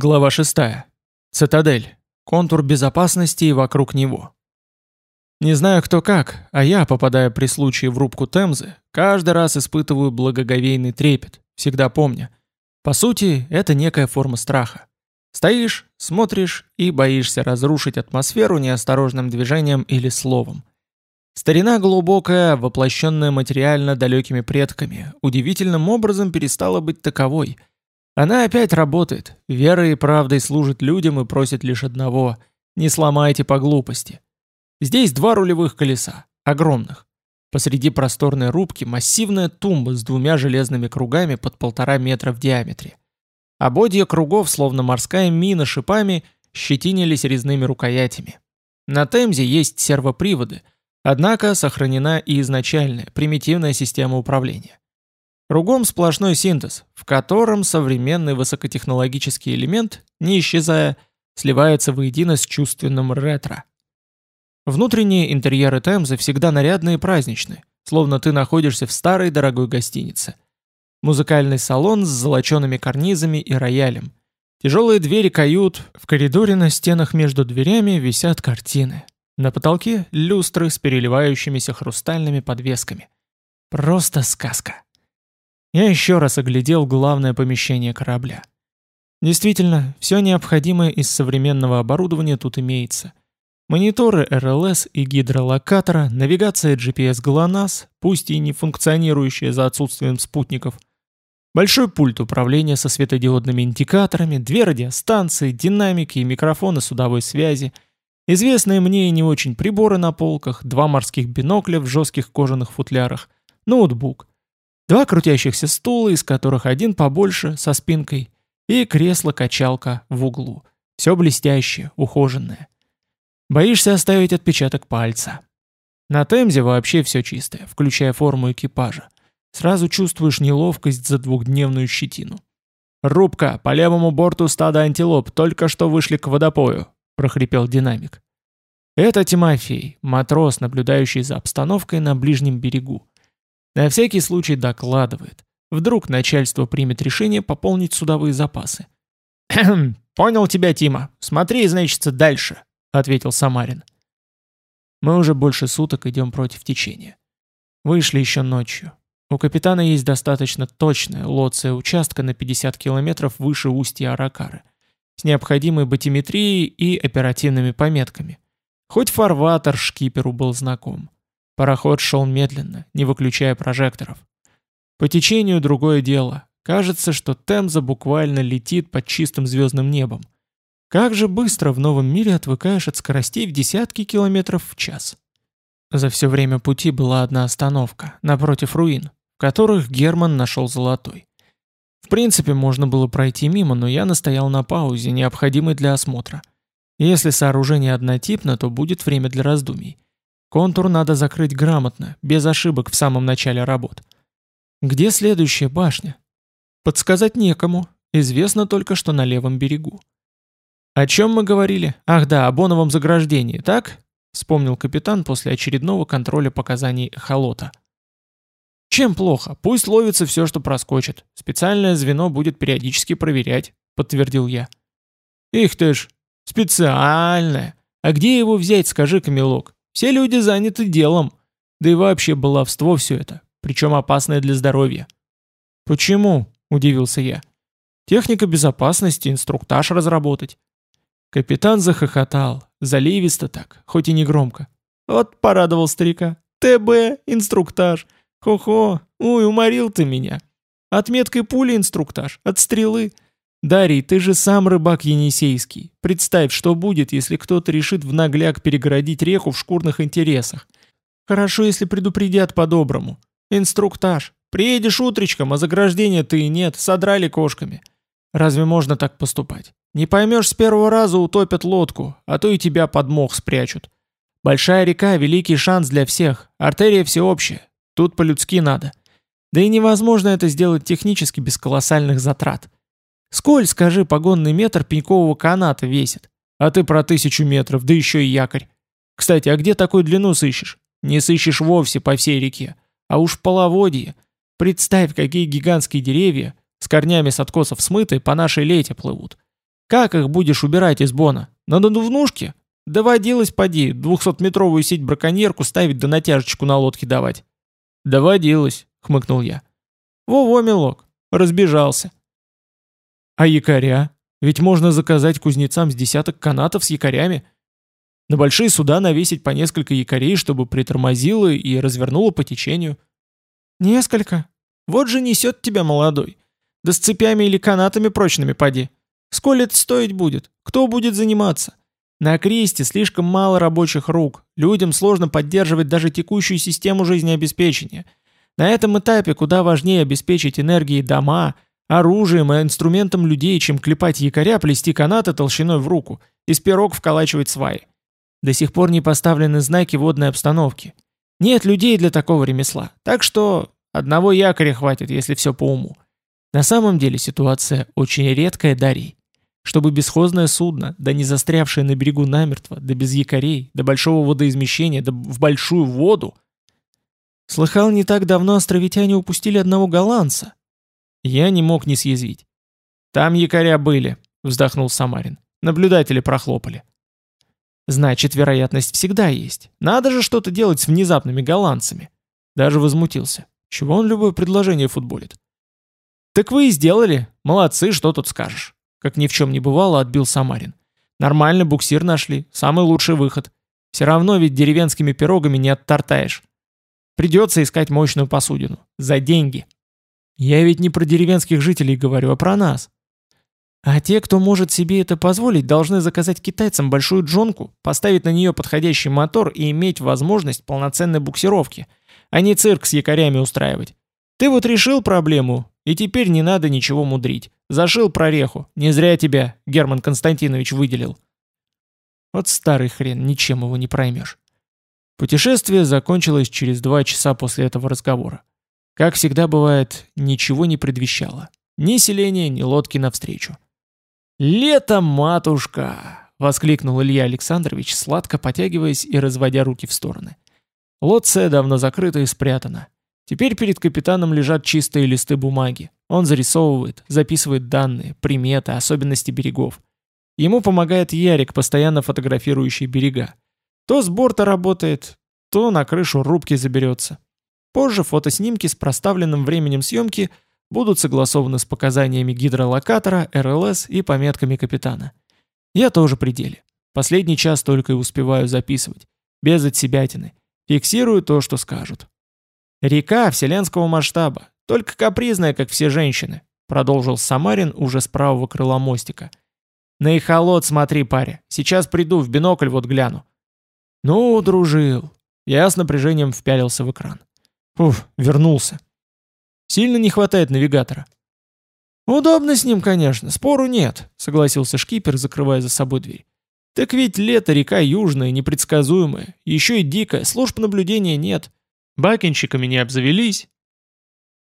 Глава 6. Цитадель. Контур безопасности и вокруг него. Не знаю кто как, а я, попадая при случае в рубку Темзы, каждый раз испытываю благоговейный трепет, всегда помня. По сути, это некая форма страха. Стоишь, смотришь и боишься разрушить атмосферу неосторожным движением или словом. Старина глубокая, воплощенная материально далекими предками, удивительным образом перестала быть таковой – она опять работает, верой и правдой служит людям и просит лишь одного – не сломайте по глупости. Здесь два рулевых колеса, огромных. Посреди просторной рубки массивная тумба с двумя железными кругами под полтора метра в диаметре. Ободья кругов, словно морская мина шипами, щетинились резными рукоятями. На Темзе есть сервоприводы, однако сохранена и изначальная, примитивная система управления. Кругом сплошной синтез, в котором современный высокотехнологический элемент, не исчезая, сливается воедино с чувственным ретро. Внутренние интерьеры Темзы всегда нарядные и праздничные, словно ты находишься в старой дорогой гостинице. Музыкальный салон с золочеными карнизами и роялем. Тяжелые двери кают, в коридоре на стенах между дверями висят картины. На потолке люстры с переливающимися хрустальными подвесками. Просто сказка. Я еще раз оглядел главное помещение корабля. Действительно, все необходимое из современного оборудования тут имеется. Мониторы РЛС и гидролокатора, навигация GPS GLONASS, пусть и не функционирующая за отсутствием спутников, большой пульт управления со светодиодными индикаторами, две радиостанции, динамики и микрофоны судовой связи, известные мне и не очень приборы на полках, два морских бинокля в жестких кожаных футлярах, ноутбук, Два крутящихся стула, из которых один побольше, со спинкой, и кресло-качалка в углу. Все блестящее, ухоженное. Боишься оставить отпечаток пальца. На Темзе вообще все чистое, включая форму экипажа. Сразу чувствуешь неловкость за двухдневную щетину. «Рубка, по левому борту стада антилоп, только что вышли к водопою», — прохрипел динамик. Это Тимофей, матрос, наблюдающий за обстановкой на ближнем берегу. На всякий случай докладывает. Вдруг начальство примет решение пополнить судовые запасы. «Хм, понял тебя, Тима. Смотри, значит, дальше», — ответил Самарин. Мы уже больше суток идем против течения. Вышли еще ночью. У капитана есть достаточно точная лоция участка на 50 километров выше устья Аракары, с необходимой батиметрией и оперативными пометками. Хоть фарватер шкиперу был знаком. Пароход шел медленно, не выключая прожекторов. По течению другое дело. Кажется, что Темза буквально летит под чистым звездным небом. Как же быстро в новом мире отвыкаешь от скоростей в десятки километров в час. За все время пути была одна остановка, напротив руин, в которых Герман нашел золотой. В принципе, можно было пройти мимо, но я настоял на паузе, необходимой для осмотра. Если сооружение однотипно, то будет время для раздумий. Контур надо закрыть грамотно, без ошибок в самом начале работ. Где следующая башня? Подсказать некому, известно только, что на левом берегу. О чем мы говорили? Ах да, о боновом заграждении, так? Вспомнил капитан после очередного контроля показаний эхолота. Чем плохо? Пусть ловится все, что проскочит. Специальное звено будет периодически проверять, подтвердил я. Их ты ж, специальное. А где его взять, скажи, Камилок? Все люди заняты делом. Да и вообще баловство все это, причем опасное для здоровья. «Почему?» – удивился я. «Техника безопасности, инструктаж разработать». Капитан захохотал, заливисто так, хоть и не громко. Вот порадовал старика. ТБ, инструктаж. Хо-хо, ой, уморил ты меня. Отметкой пули инструктаж, от стрелы. Дарий, ты же сам рыбак Енисейский. Представь, что будет, если кто-то решит в нагляк перегородить реку в шкурных интересах. Хорошо, если предупредят по-доброму. Инструктаж. Приедешь утречком, а заграждения ты и нет, содрали кошками. Разве можно так поступать? Не поймешь с первого раза утопят лодку, а то и тебя под мох спрячут. Большая река – великий шанс для всех, артерия всеобщая. Тут по-людски надо. Да и невозможно это сделать технически без колоссальных затрат. Сколь, скажи, погонный метр пенькового каната весит? А ты про тысячу метров, да еще и якорь. Кстати, а где такую длину сыщешь? Не сыщешь вовсе по всей реке. А уж половодье. Представь, какие гигантские деревья, с корнями с откосов смыты, по нашей лете плывут. Как их будешь убирать из бона? На надувнушке? Доводилось, поди, двухсотметровую сеть браконьерку ставить да натяжечку на лодке давать. Доводилось, хмыкнул я. Во-во, милок, разбежался. А якоря? Ведь можно заказать кузнецам с десяток канатов с якорями. На большие суда навесить по несколько якорей, чтобы притормозило и развернуло по течению. Несколько. Вот же несет тебя молодой. Да с цепями или канатами прочными поди. Сколь это стоить будет? Кто будет заниматься? На кресте слишком мало рабочих рук. Людям сложно поддерживать даже текущую систему жизнеобеспечения. На этом этапе куда важнее обеспечить энергией дома, оружием и инструментом людей, чем клепать якоря, плести канаты толщиной в руку и с пирог вколачивать сваи. До сих пор не поставлены знаки водной обстановки. Нет людей для такого ремесла. Так что одного якоря хватит, если все по уму. На самом деле ситуация очень редкая, Дарий. Чтобы бесхозное судно, да не застрявшее на берегу намертво, да без якорей, да большого водоизмещения, да в большую воду. Слыхал, не так давно островитяне упустили одного голландца. Я не мог не съязвить. «Там якоря были», — вздохнул Самарин. «Наблюдатели прохлопали». Значит, вероятность всегда есть. Надо же что-то делать с внезапными голландцами. Даже возмутился. Чего он любое предложение футболит? Так вы и сделали. Молодцы, что тут скажешь. Как ни в чем не бывало, отбил Самарин. Нормальный буксир нашли. Самый лучший выход. Все равно ведь деревенскими пирогами не оттартаешь. Придется искать мощную посудину. За деньги. Я ведь не про деревенских жителей говорю, а про нас. А те, кто может себе это позволить, должны заказать китайцам большую джонку, поставить на нее подходящий мотор и иметь возможность полноценной буксировки, а не цирк с якорями устраивать. Ты вот решил проблему, и теперь не надо ничего мудрить. Зашил прореху. Не зря тебя Герман Константинович выделил. Вот старый хрен, ничем его не проймешь. Путешествие закончилось через два часа после этого разговора. Как всегда бывает, ничего не предвещало. Ни селения, ни лодки навстречу. «Лето, матушка!» — воскликнул Илья Александрович, сладко потягиваясь и разводя руки в стороны. Лоция давно закрыта и спрятана. Теперь перед капитаном лежат чистые листы бумаги. Он зарисовывает, записывает данные, приметы, особенности берегов. Ему помогает Ярик, постоянно фотографирующий берега. То с борта работает, то на крышу рубки заберется. Позже фотоснимки с проставленным временем съемки – будут согласованы с показаниями гидролокатора, РЛС и пометками капитана. Я тоже при деле. Последний час только и успеваю записывать. Без отсебятины. Фиксирую то, что скажут. «Река вселенского масштаба. Только капризная, как все женщины», продолжил Самарин уже с правого крыла мостика. «На эхолот смотри, паря. Сейчас приду, в бинокль вот гляну». «Ну, дружил». Я с напряжением впялился в экран. Уф, вернулся. Сильно не хватает навигатора. Удобно с ним, конечно, спору нет, согласился шкипер, закрывая за собой дверь. Так ведь лето, река южная, непредсказуемая, еще и дикая, служб наблюдения нет. Бакенщиками не обзавелись.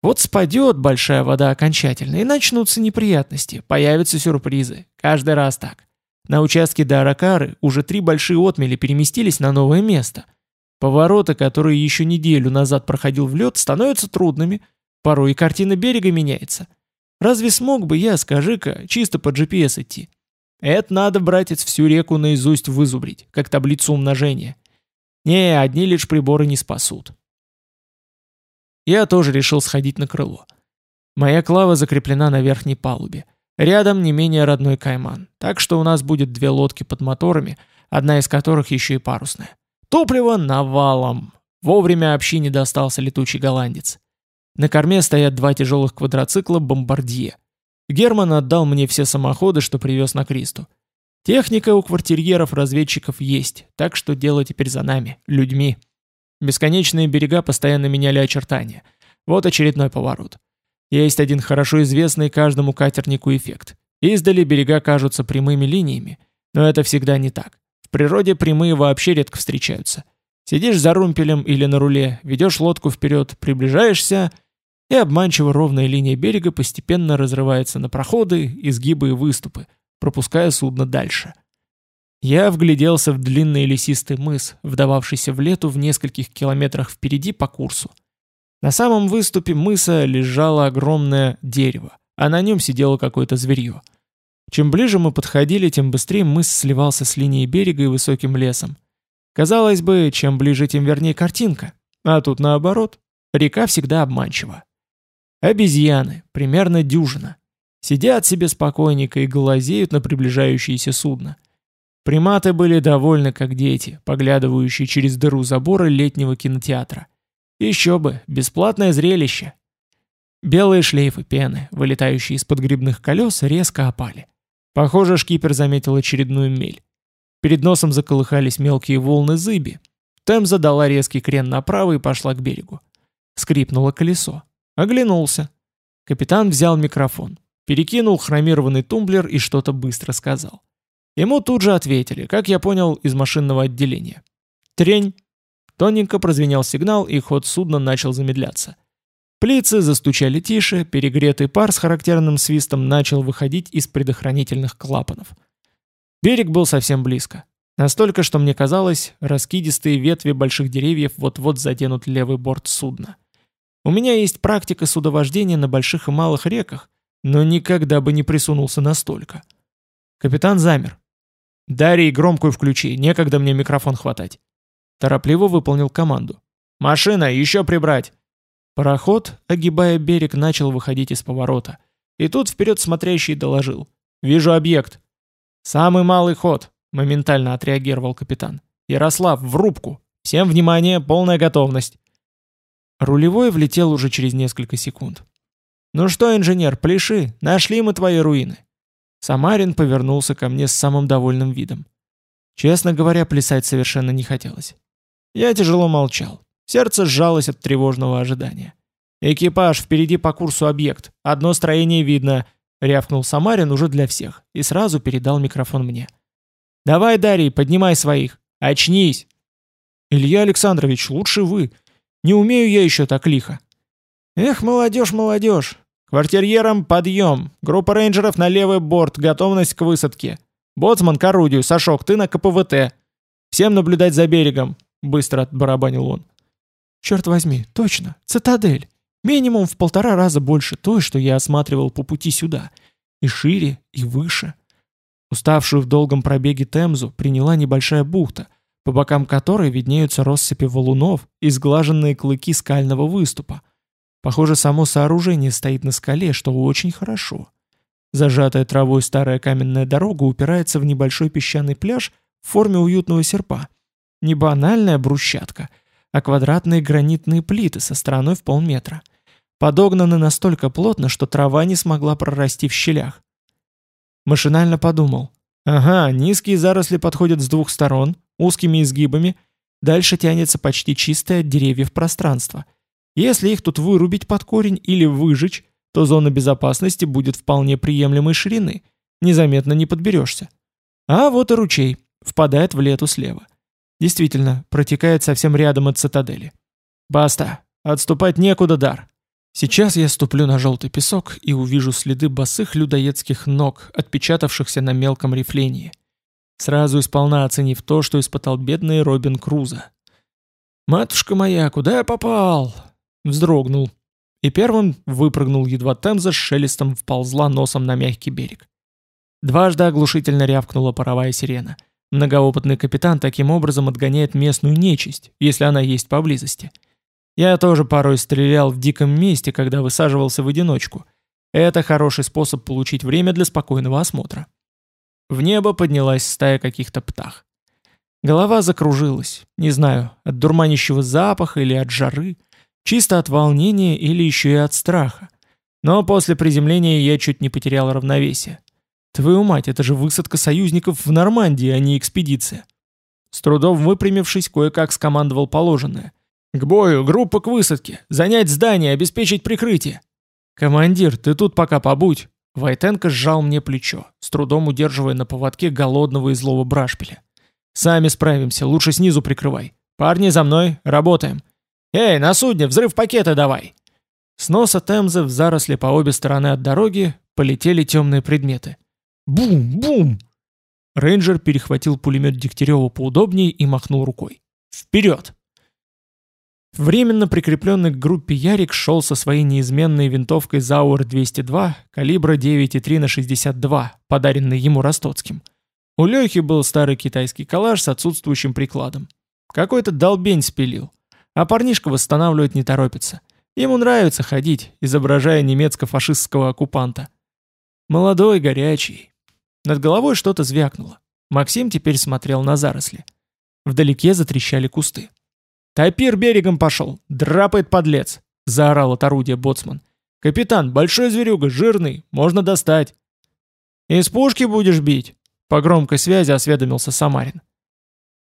Вот спадет большая вода окончательно, и начнутся неприятности, появятся сюрпризы. Каждый раз так. На участке до Аракары уже три большие отмели переместились на новое место. Повороты, которые еще неделю назад проходил в лед, становятся трудными – Порой и картина берега меняется. Разве смог бы я, скажи-ка, чисто по GPS идти? Это надо, братец, всю реку наизусть вызубрить, как таблицу умножения. Не, одни лишь приборы не спасут. Я тоже решил сходить на крыло. Моя клава закреплена на верхней палубе. Рядом не менее родной кайман, так что у нас будет две лодки под моторами, одна из которых еще и парусная. Топливо навалом. Вовремя общине достался летучий голландец. На корме стоят два тяжелых квадроцикла «Бомбардье». Герман отдал мне все самоходы, что привез на Кристу. Техника у квартирьеров-разведчиков есть, так что дело теперь за нами, людьми. Бесконечные берега постоянно меняли очертания. Вот очередной поворот. Есть один хорошо известный каждому катернику эффект. Издали берега кажутся прямыми линиями, но это всегда не так. Природе прямые вообще редко встречаются. Сидишь за румпелем или на руле, ведешь лодку вперед, приближаешься — и обманчиво ровная линия берега постепенно разрывается на проходы, изгибы и выступы, пропуская судно дальше. Я вгляделся в длинный лесистый мыс, вдававшийся в лету в нескольких километрах впереди по курсу. На самом выступе мыса лежало огромное дерево, а на нем сидело какое-то зверье. Чем ближе мы подходили, тем быстрее мыс сливался с линией берега и высоким лесом. Казалось бы, чем ближе, тем вернее картинка. А тут наоборот. Река всегда обманчива. Обезьяны, примерно дюжина. Сидят себе спокойненько и глазеют на приближающееся судно. Приматы были довольны, как дети, поглядывающие через дыру забора летнего кинотеатра. Еще бы, бесплатное зрелище. Белые шлейфы пены, вылетающие из-под грибных колес, резко опали. Похоже, шкипер заметил очередную мель. Перед носом заколыхались мелкие волны зыби. Темза дала резкий крен направо и пошла к берегу. Скрипнуло колесо. Оглянулся. Капитан взял микрофон, перекинул хромированный тумблер и что-то быстро сказал. Ему тут же ответили, как я понял, из машинного отделения. Трень. Тоненько прозвенел сигнал, и ход судна начал замедляться. Плицы застучали тише, перегретый пар с характерным свистом начал выходить из предохранительных клапанов. Берег был совсем близко. Настолько, что мне казалось, раскидистые ветви больших деревьев вот-вот заденут левый борт судна. У меня есть практика судовождения на больших и малых реках, но никогда бы не присунулся настолько. Капитан замер. «Дарий, громкую включи, некогда мне микрофон хватать». Торопливо выполнил команду. «Машина, еще прибрать!» Пароход, огибая берег, начал выходить из поворота. И тут вперед смотрящий доложил. «Вижу объект». «Самый малый ход», — моментально отреагировал капитан. «Ярослав, в рубку! Всем внимание, полная готовность!» Рулевой влетел уже через несколько секунд. «Ну что, инженер, пляши, нашли мы твои руины». Самарин повернулся ко мне с самым довольным видом. Честно говоря, плясать совершенно не хотелось. Я тяжело молчал. Сердце сжалось от тревожного ожидания. «Экипаж, впереди по курсу объект. Одно строение видно», — рявкнул Самарин уже для всех и сразу передал микрофон мне. «Давай, Дарий, поднимай своих. Очнись!» «Илья Александрович, лучше вы. Не умею я еще так лихо». «Эх, молодежь, молодежь. Квартирьерам подъем. Группа рейнджеров на левый борт. Готовность к высадке. Боцман к орудию. Сашок, ты на КПВТ. Всем наблюдать за берегом», — быстро отбарабанил он. Черт возьми, точно, цитадель. Минимум в полтора раза больше той, что я осматривал по пути сюда. И шире, и выше. Уставшую в долгом пробеге Темзу приняла небольшая бухта, по бокам которой виднеются россыпи валунов и сглаженные клыки скального выступа. Похоже, само сооружение стоит на скале, что очень хорошо. Зажатая травой старая каменная дорога упирается в небольшой песчаный пляж в форме уютного серпа. Не банальная брусчатка — а квадратные гранитные плиты со стороной в полметра. Подогнаны настолько плотно, что трава не смогла прорасти в щелях. Машинально подумал. Ага, низкие заросли подходят с двух сторон, узкими изгибами, дальше тянется почти чистое от деревьев пространство. Если их тут вырубить под корень или выжечь, то зона безопасности будет вполне приемлемой ширины, незаметно не подберешься. А вот и ручей, впадает в лету слева. Действительно, протекает совсем рядом от цитадели. Баста, отступать некуда, дар. Сейчас я ступлю на желтый песок и увижу следы босых людоедских ног, отпечатавшихся на мелком рифлении. Сразу исполна оценив то, что испытал бедный Робин Круза. «Матушка моя, куда я попал?» Вздрогнул. И первым выпрыгнул, едва Темза с шелестом вползла носом на мягкий берег. Дважды оглушительно рявкнула паровая сирена — Многоопытный капитан таким образом отгоняет местную нечисть, если она есть поблизости. Я тоже порой стрелял в диком месте, когда высаживался в одиночку. Это хороший способ получить время для спокойного осмотра. В небо поднялась стая каких-то птах. Голова закружилась, не знаю, от дурманящего запаха или от жары, чисто от волнения или еще и от страха. Но после приземления я чуть не потерял равновесие. Твою мать, это же высадка союзников в Нормандии, а не экспедиция. С трудом выпрямившись, кое-как скомандовал положенное. «К бою, группа к высадке! Занять здание, обеспечить прикрытие!» «Командир, ты тут пока побудь!» Войтенко сжал мне плечо, с трудом удерживая на поводке голодного и злого брашпиля. «Сами справимся, лучше снизу прикрывай. Парни, за мной, работаем!» «Эй, на судне, взрыв пакета давай!» С носа Темзы в заросли по обе стороны от дороги полетели темные предметы. Бум-бум! Рейнджер перехватил пулемет Дегтярева поудобнее и махнул рукой. «Вперед!» Временно прикрепленный к группе Ярик шел со своей неизменной винтовкой Зауэр-202 калибра 9,3 на 62, подаренной ему Ростоцким. У Лехи был старый китайский калаш с отсутствующим прикладом. Какой-то долбень спилил. А парнишка восстанавливать не торопится. Ему нравится ходить, изображая немецко-фашистского оккупанта. Молодой, горячий. Над головой что-то звякнуло. Максим теперь смотрел на заросли. Вдалеке затрещали кусты. «Топир берегом пошел! Драпает подлец!» — заорал от орудия боцман. «Капитан, большой зверюга, жирный, можно достать!» «Из пушки будешь бить?» — по громкой связи осведомился Самарин.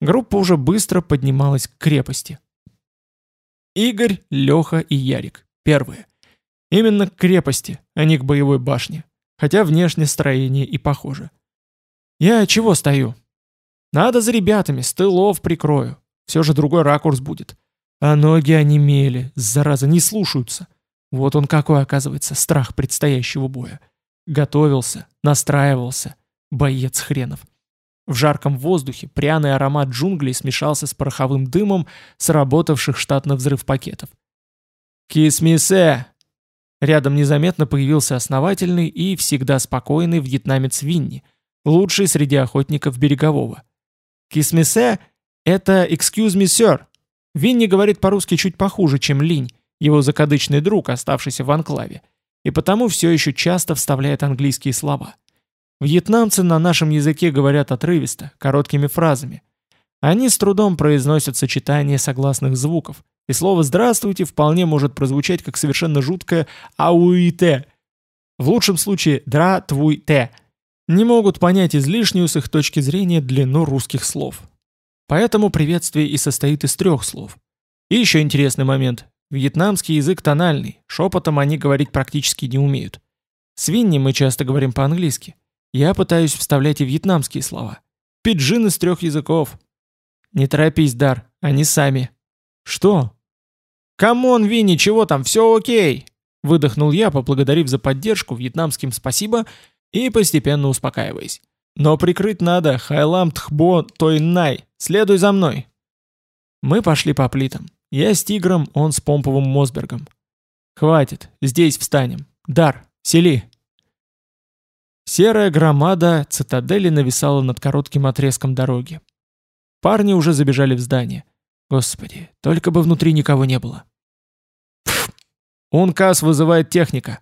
Группа уже быстро поднималась к крепости. Игорь, Леха и Ярик. Первые. Именно к крепости, а не к боевой башне. Хотя внешнее строение и похоже. Я чего стою? Надо за ребятами, с тылов прикрою. Все же другой ракурс будет. А ноги онемели, зараза, не слушаются. Вот он какой, оказывается, страх предстоящего боя. Готовился, настраивался. Боец хренов. В жарком воздухе пряный аромат джунглей смешался с пороховым дымом сработавших штатно взрыв пакетов. «Кисмисе!» Рядом незаметно появился основательный и всегда спокойный вьетнамец Винни, лучший среди охотников берегового. «Кисмисе «Это excuse me, sir». Винни говорит по-русски чуть похуже, чем Линь, его закадычный друг, оставшийся в анклаве, и потому все еще часто вставляет английские слова. Вьетнамцы на нашем языке говорят отрывисто, короткими фразами. Они с трудом произносят сочетание согласных звуков, и слово «здравствуйте» вполне может прозвучать как совершенно жуткое «ауите». В лучшем случае «дра-твуй-те». Не могут понять излишнюю с их точки зрения длину русских слов. Поэтому приветствие и состоит из трех слов. И еще интересный момент. Вьетнамский язык тональный, шепотом они говорить практически не умеют. С Винни мы часто говорим по-английски. Я пытаюсь вставлять и вьетнамские слова. Пиджин из трех языков. Не торопись, Дар, они сами. Что? Cảm ơn, Винни, чего там, все окей. Выдохнул я, поблагодарив за поддержку вьетнамским спасибо и постепенно успокаиваясь. Но прикрыть надо, Hãy làm theo tôi này, следуй за мной. Мы пошли по плитам. Я с тигром, он с помповым Мосбергом. Хватит, здесь встанем. Дар, сели. Серая громада цитадели нависала над коротким отрезком дороги. Парни уже забежали в здание. Господи, только бы внутри никого не было. Ункас вызывает техника.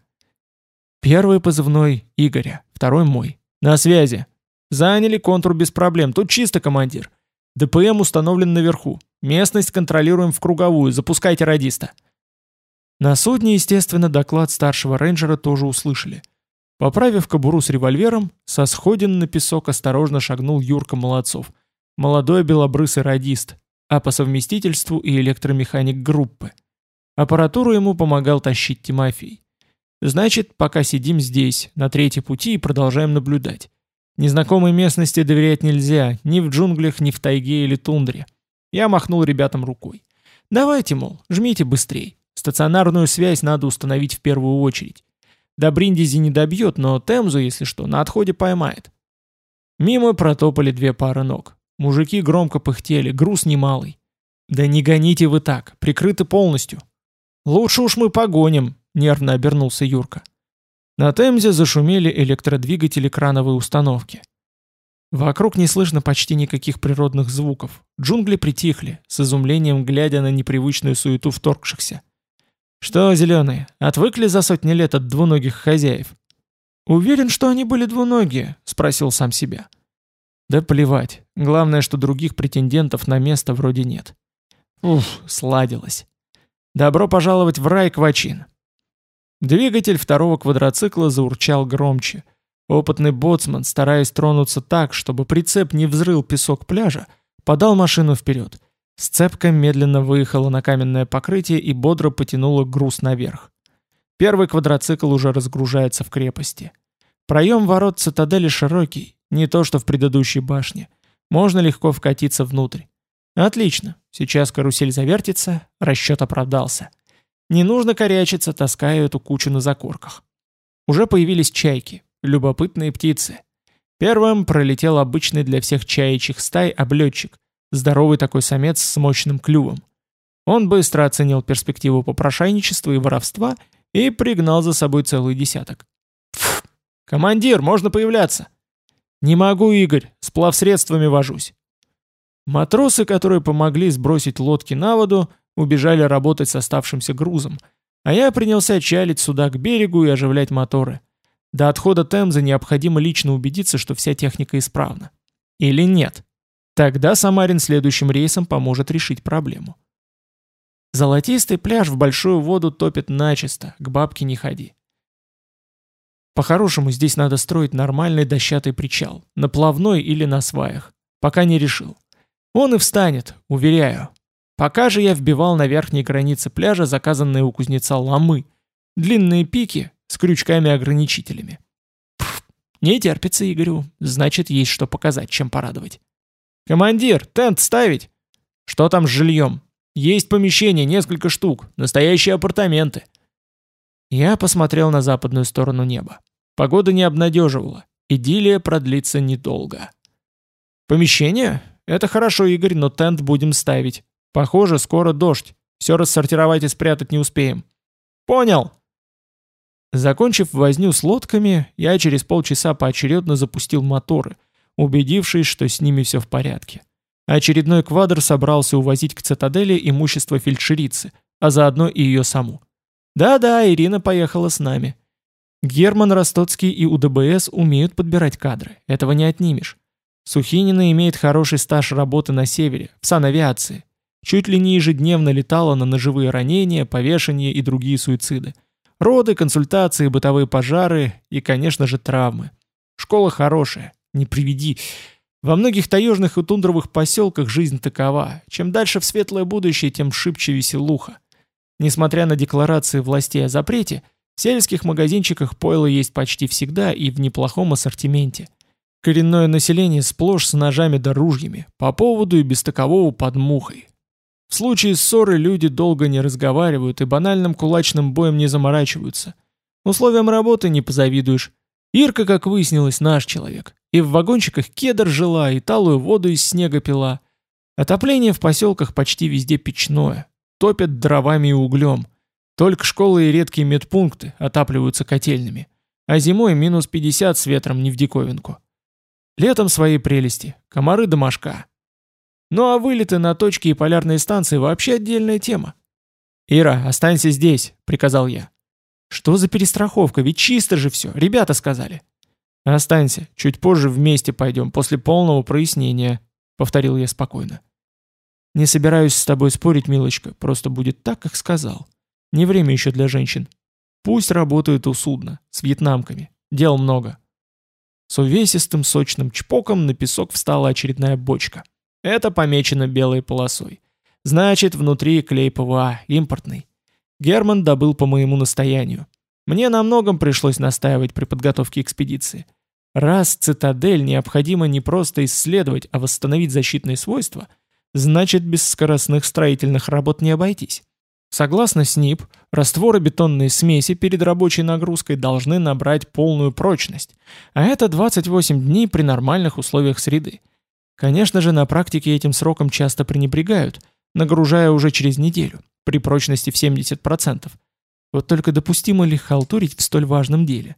Первый позывной Игоря, второй мой. На связи. Заняли контур без проблем, тут чисто, командир. ДПМ установлен наверху. Местность контролируем в круговую, запускайте радиста. На судне, естественно, доклад старшего рейнджера тоже услышали. Поправив кобуру с револьвером, со сходин на песок осторожно шагнул Юрка Молодцов, молодой белобрысый радист, а по совместительству и электромеханик группы. Аппаратуру ему помогал тащить Тимофей. Значит, пока сидим здесь, на третьей пути и продолжаем наблюдать. Незнакомой местности доверять нельзя, ни в джунглях, ни в тайге или тундре. Я махнул ребятам рукой. Давайте, мол, жмите быстрей. Стационарную связь надо установить в первую очередь. До Бриндизи не добьет, но Темзу, если что, на отходе поймает. Мимо протопали две пары ног. Мужики громко пыхтели, груз немалый. «Да не гоните вы так, прикрыты полностью». «Лучше уж мы погоним», — нервно обернулся Юрка. На Темзе зашумели электродвигатели крановой установки. Вокруг не слышно почти никаких природных звуков. Джунгли притихли, с изумлением глядя на непривычную суету вторгшихся. «Что, зеленые, отвыкли за сотни лет от двуногих хозяев?» «Уверен, что они были двуногие?» — спросил сам себя. «Да плевать. Главное, что других претендентов на место вроде нет». Уф, сладилось. «Добро пожаловать в рай, Квачин!» Двигатель второго квадроцикла заурчал громче. Опытный боцман, стараясь тронуться так, чтобы прицеп не взрыл песок пляжа, подал машину вперед. Сцепка медленно выехала на каменное покрытие и бодро потянула груз наверх. Первый квадроцикл уже разгружается в крепости. Проем ворот цитадели широкий, не то что в предыдущей башне. Можно легко вкатиться внутрь. Отлично, сейчас карусель завертится, расчет оправдался. Не нужно корячиться, таская эту кучу на закорках. Уже появились чайки, любопытные птицы. Первым пролетел обычный для всех чаячьих стай облетчик, здоровый такой самец с мощным клювом. Он быстро оценил перспективу попрошайничества и воровства и пригнал за собой целый десяток. «Пф, командир, можно появляться!» «Не могу, Игорь, с плавсредствами вожусь». Матросы, которые помогли сбросить лодки на воду, убежали работать с оставшимся грузом, а я принялся чалить сюда к берегу и оживлять моторы. До отхода Темзы необходимо лично убедиться, что вся техника исправна. Или нет. Тогда Самарин следующим рейсом поможет решить проблему. Золотистый пляж в большую воду топит начисто, к бабке не ходи. По-хорошему здесь надо строить нормальный дощатый причал, на плавной или на сваях. Пока не решил. Он и встанет, уверяю. Пока же я вбивал на верхней границе пляжа заказанные у кузнеца ломы, длинные пики с крючками-ограничителями. Не терпится Игорю, значит есть что показать, чем порадовать. «Командир, тент ставить?» «Что там с жильем?» «Есть помещение, несколько штук, настоящие апартаменты». Я посмотрел на западную сторону неба. Погода не обнадеживала. Идиллия продлится недолго. «Помещение? Это хорошо, Игорь, но тент будем ставить. Похоже, скоро дождь. Все рассортировать и спрятать не успеем». «Понял!» Закончив возню с лодками, я через полчаса поочередно запустил моторы — убедившись, что с ними все в порядке. Очередной квадр собрался увозить к цитадели имущество фельдшерицы, а заодно и ее саму. Да-да, Ирина поехала с нами. Герман Ростоцкий и УДБС умеют подбирать кадры, этого не отнимешь. Сухинина имеет хороший стаж работы на севере, в санавиации. Чуть ли не ежедневно летала на ножевые ранения, повешения и другие суициды. Роды, консультации, бытовые пожары и, конечно же, травмы. Школа хорошая, не приведи. Во многих таежных и тундровых поселках жизнь такова. Чем дальше в светлое будущее, тем шибче веселуха. Несмотря на декларации властей о запрете, в сельских магазинчиках пойло есть почти всегда и в неплохом ассортименте. Коренное население сплошь с ножами да ружьями, по поводу и без такового под мухой. В случае ссоры люди долго не разговаривают и банальным кулачным боем не заморачиваются. Условиям работы не позавидуешь. Ирка, как выяснилось, наш человек. И в вагончиках кедр жила, и талую воду из снега пила. Отопление в поселках почти везде печное. Топят дровами и углем. Только школы и редкие медпункты отапливаются котельными. А зимой минус 50 с ветром не в диковинку. Летом свои прелести. Комары да мошка. Ну а вылеты на точки и полярные станции вообще отдельная тема. «Ира, останься здесь», — приказал я. «Что за перестраховка? Ведь чисто же все, ребята сказали». «Останься, чуть позже вместе пойдем, после полного прояснения», — повторил я спокойно. «Не собираюсь с тобой спорить, милочка, просто будет так, как сказал. Не время еще для женщин. Пусть работают у судна, с вьетнамками. Дел много». С увесистым сочным чпоком на песок встала очередная бочка. Это помечено белой полосой. Значит, внутри клей ПВА, импортный. Герман добыл по моему настоянию. Мне на многом пришлось настаивать при подготовке экспедиции. Раз цитадель необходимо не просто исследовать, а восстановить защитные свойства, значит без скоростных строительных работ не обойтись. Согласно СНИП, растворы бетонной смеси перед рабочей нагрузкой должны набрать полную прочность, а это 28 дней при нормальных условиях среды. Конечно же, на практике этим сроком часто пренебрегают, нагружая уже через неделю, при прочности в 70%. Вот только допустимо ли халтурить в столь важном деле?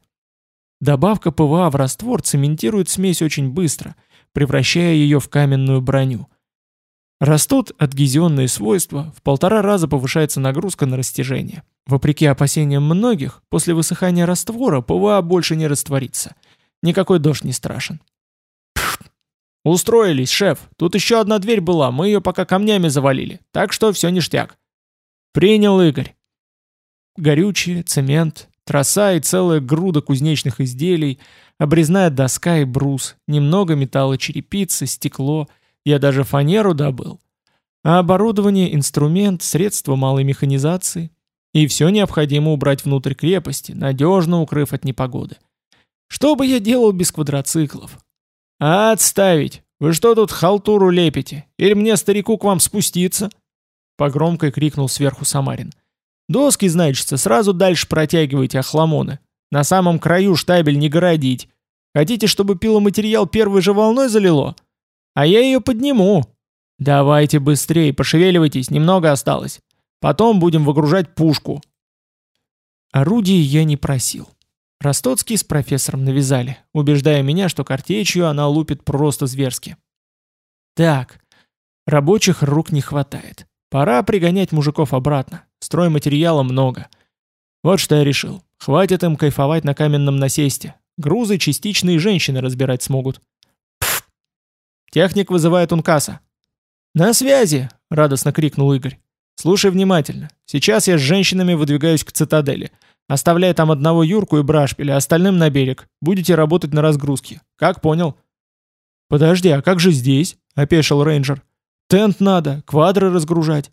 Добавка ПВА в раствор цементирует смесь очень быстро, превращая ее в каменную броню. Растут адгезионные свойства, в полтора раза повышается нагрузка на растяжение. Вопреки опасениям многих, после высыхания раствора ПВА больше не растворится. Никакой дождь не страшен. «Устроились, шеф. Тут еще одна дверь была, мы ее пока камнями завалили, так что все ништяк». «Принял, Игорь». Горючее, цемент, троса и целая груда кузнечных изделий, обрезная доска и брус, немного металла черепицы, стекло, я даже фанеру добыл. А оборудование, инструмент, средства малой механизации. И все необходимо убрать внутрь крепости, надежно укрыв от непогоды. Что бы я делал без квадроциклов? «Отставить! Вы что тут халтуру лепите? Или мне, старику, к вам спуститься?» Погромко крикнул сверху Самарин. Доски, значится, сразу дальше протягивайте, охламоны. На самом краю штабель не городить. Хотите, чтобы пиломатериал первой же волной залило? А я ее подниму. «Давайте быстрее, пошевеливайтесь, немного осталось. Потом будем выгружать пушку». Орудие я не просил. Ростоцкий с профессором навязали, убеждая меня, что картечью она лупит просто зверски. Так, рабочих рук не хватает. Пора пригонять мужиков обратно. Стройматериала много. Вот что я решил. Хватит им кайфовать на каменном насесте. Грузы частичные женщины разбирать смогут. Техник вызывает Ункаса. «На связи!» — радостно крикнул Игорь. «Слушай внимательно. Сейчас я с женщинами выдвигаюсь к цитадели. Оставляй там одного Юрку и Брашпиля, остальным на берег. Будете работать на разгрузке. Как понял?» «Подожди, а как же здесь?» — опешил рейнджер. «Тент надо, квадры разгружать».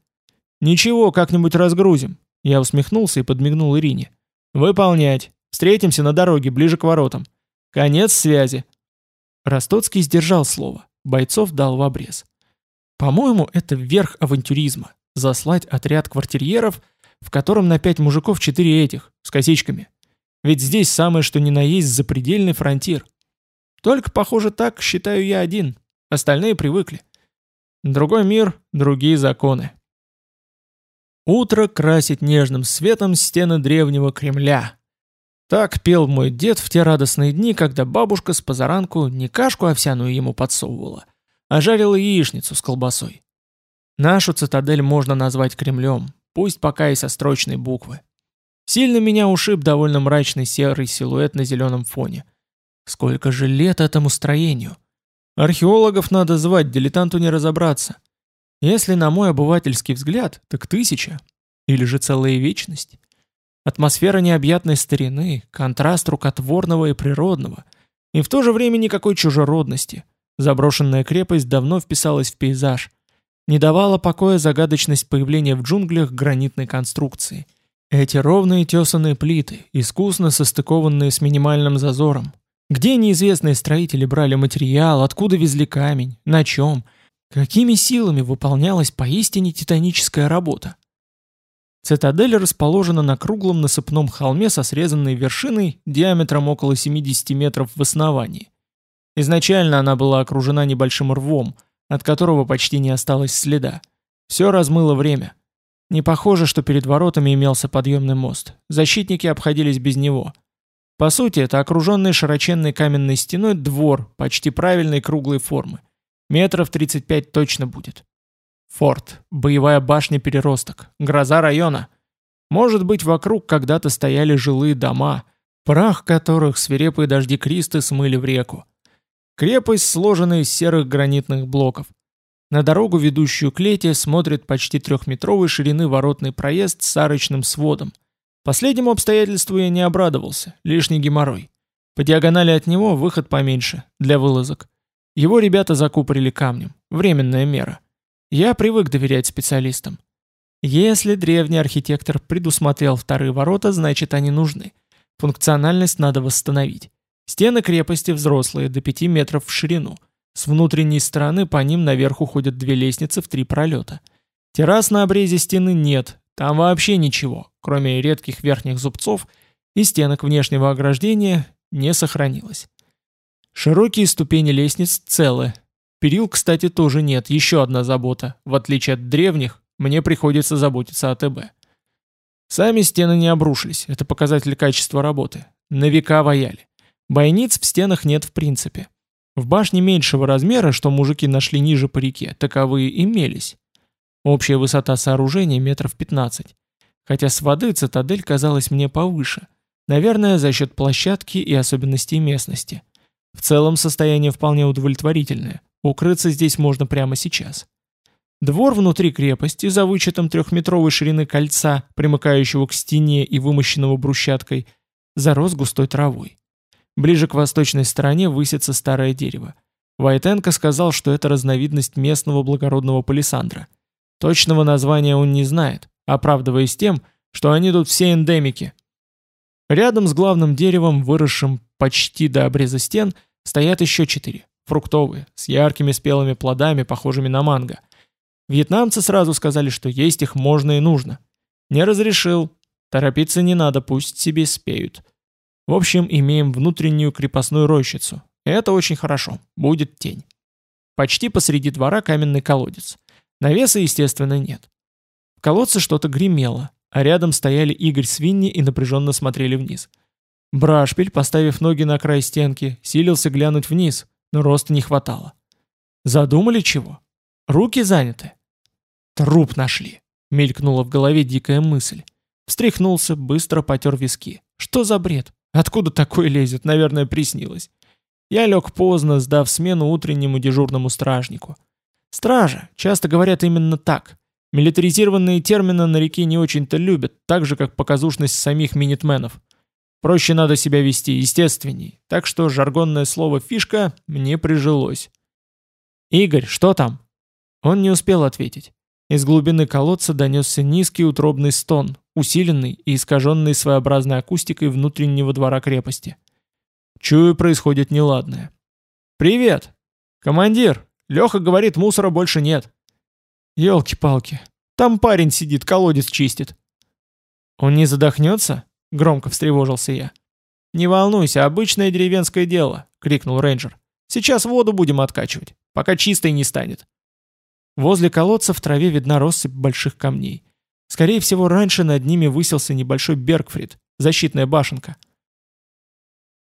«Ничего, как-нибудь разгрузим». Я усмехнулся и подмигнул Ирине. «Выполнять. Встретимся на дороге, ближе к воротам. Конец связи». Ростоцкий сдержал слово. Бойцов дал в обрез. По-моему, это верх авантюризма. Заслать отряд квартирьеров, в котором на пять мужиков четыре этих, с косичками. Ведь здесь самое что ни на есть запредельный фронтир. Только, похоже, так считаю я один. Остальные привыкли. Другой мир, другие законы. Утро красит нежным светом стены древнего Кремля. Так пел мой дед в те радостные дни, когда бабушка с позаранку не кашку овсяную ему подсовывала, а жарила яичницу с колбасой. Нашу цитадель можно назвать Кремлем, пусть пока и со строчной буквы. Сильно меня ушиб довольно мрачный серый силуэт на зеленом фоне. Сколько же лет этому строению? Археологов надо звать, дилетанту не разобраться. Если на мой обывательский взгляд, так тысяча. Или же целая вечность. Атмосфера необъятной старины, контраст рукотворного и природного. И в то же время никакой чужеродности. Заброшенная крепость давно вписалась в пейзаж. Не давала покоя загадочность появления в джунглях гранитной конструкции. Эти ровные тесанные плиты, искусно состыкованные с минимальным зазором. Где неизвестные строители брали материал, откуда везли камень, на чем, какими силами выполнялась поистине титаническая работа. Цитадель расположена на круглом насыпном холме со срезанной вершиной диаметром около 70 метров в основании. Изначально она была окружена небольшим рвом, от которого почти не осталось следа. Все размыло время. Не похоже, что перед воротами имелся подъемный мост. Защитники обходились без него. По сути, это окруженный широченной каменной стеной двор почти правильной круглой формы. Метров 35 точно будет. Форт, боевая башня-переросток, гроза района. Может быть, вокруг когда-то стояли жилые дома, прах которых свирепые дожди Кристы смыли в реку. Крепость сложена из серых гранитных блоков. На дорогу, ведущую к лете, смотрит почти трехметровой ширины воротный проезд с арочным сводом. Последнему обстоятельству я не обрадовался, лишний геморрой. По диагонали от него выход поменьше, для вылазок. Его ребята закупорили камнем. Временная мера. Я привык доверять специалистам. Если древний архитектор предусмотрел вторые ворота, значит они нужны. Функциональность надо восстановить. Стены крепости взрослые, до 5 метров в ширину. С внутренней стороны по ним наверх уходят две лестницы в три пролета. Террас на обрезе стены нет, там вообще ничего, кроме редких верхних зубцов, и стенок внешнего ограждения не сохранилось. Широкие ступени лестниц целы. Перил, кстати, тоже нет, еще одна забота. В отличие от древних, мне приходится заботиться о ТБ. Сами стены не обрушились, это показатель качества работы. На века вояли. Бойниц в стенах нет в принципе. В башне меньшего размера, что мужики нашли ниже по реке, таковые имелись. Общая высота сооружения метров 15. Хотя с воды цитадель казалась мне повыше. Наверное, за счет площадки и особенностей местности. В целом состояние вполне удовлетворительное. Укрыться здесь можно прямо сейчас. Двор внутри крепости, за вычетом трехметровой ширины кольца, примыкающего к стене и вымощенного брусчаткой, зарос густой травой. Ближе к восточной стороне высится старое дерево. Войтенко сказал, что это разновидность местного благородного палисандра. Точного названия он не знает, оправдываясь тем, что они тут все эндемики. Рядом с главным деревом, выросшим почти до обреза стен, стоят еще четыре, фруктовые, с яркими спелыми плодами, похожими на манго. Вьетнамцы сразу сказали, что есть их можно и нужно. Не разрешил. Торопиться не надо, пусть себе спеют. В общем, имеем внутреннюю крепостную рощицу. Это очень хорошо. Будет тень. Почти посреди двора каменный колодец. Навеса, естественно, нет. В колодце что-то гремело, а рядом стояли Игорь с Винни и напряженно смотрели вниз. Брашпиль, поставив ноги на край стенки, силился глянуть вниз, но роста не хватало. Задумали чего? Руки заняты. Труп нашли. Мелькнула в голове дикая мысль. Встряхнулся, быстро потер виски. Что за бред? Откуда такое лезет? Наверное, приснилось. Я лег поздно, сдав смену утреннему дежурному стражнику. Стража, часто говорят именно так. Милитаризированные термины на реке не очень-то любят, так же, как показушность самих минитменов. Проще надо себя вести, естественней. Так что жаргонное слово «фишка» мне прижилось. «Игорь, что там?» Он не успел ответить. Из глубины колодца донесся низкий утробный стон, усиленный и искаженный своеобразной акустикой внутреннего двора крепости. Чую, происходит неладное. «Привет! Командир! Леха говорит, мусора больше нет!» «Елки-палки! Там парень сидит, колодец чистит!» «Он не задохнется?» — громко встревожился я. «Не волнуйся, обычное деревенское дело!» — крикнул рейнджер. «Сейчас воду будем откачивать, пока чистой не станет!» Возле колодца в траве видна россыпь больших камней. Скорее всего, раньше над ними высился небольшой Бергфрид, защитная башенка.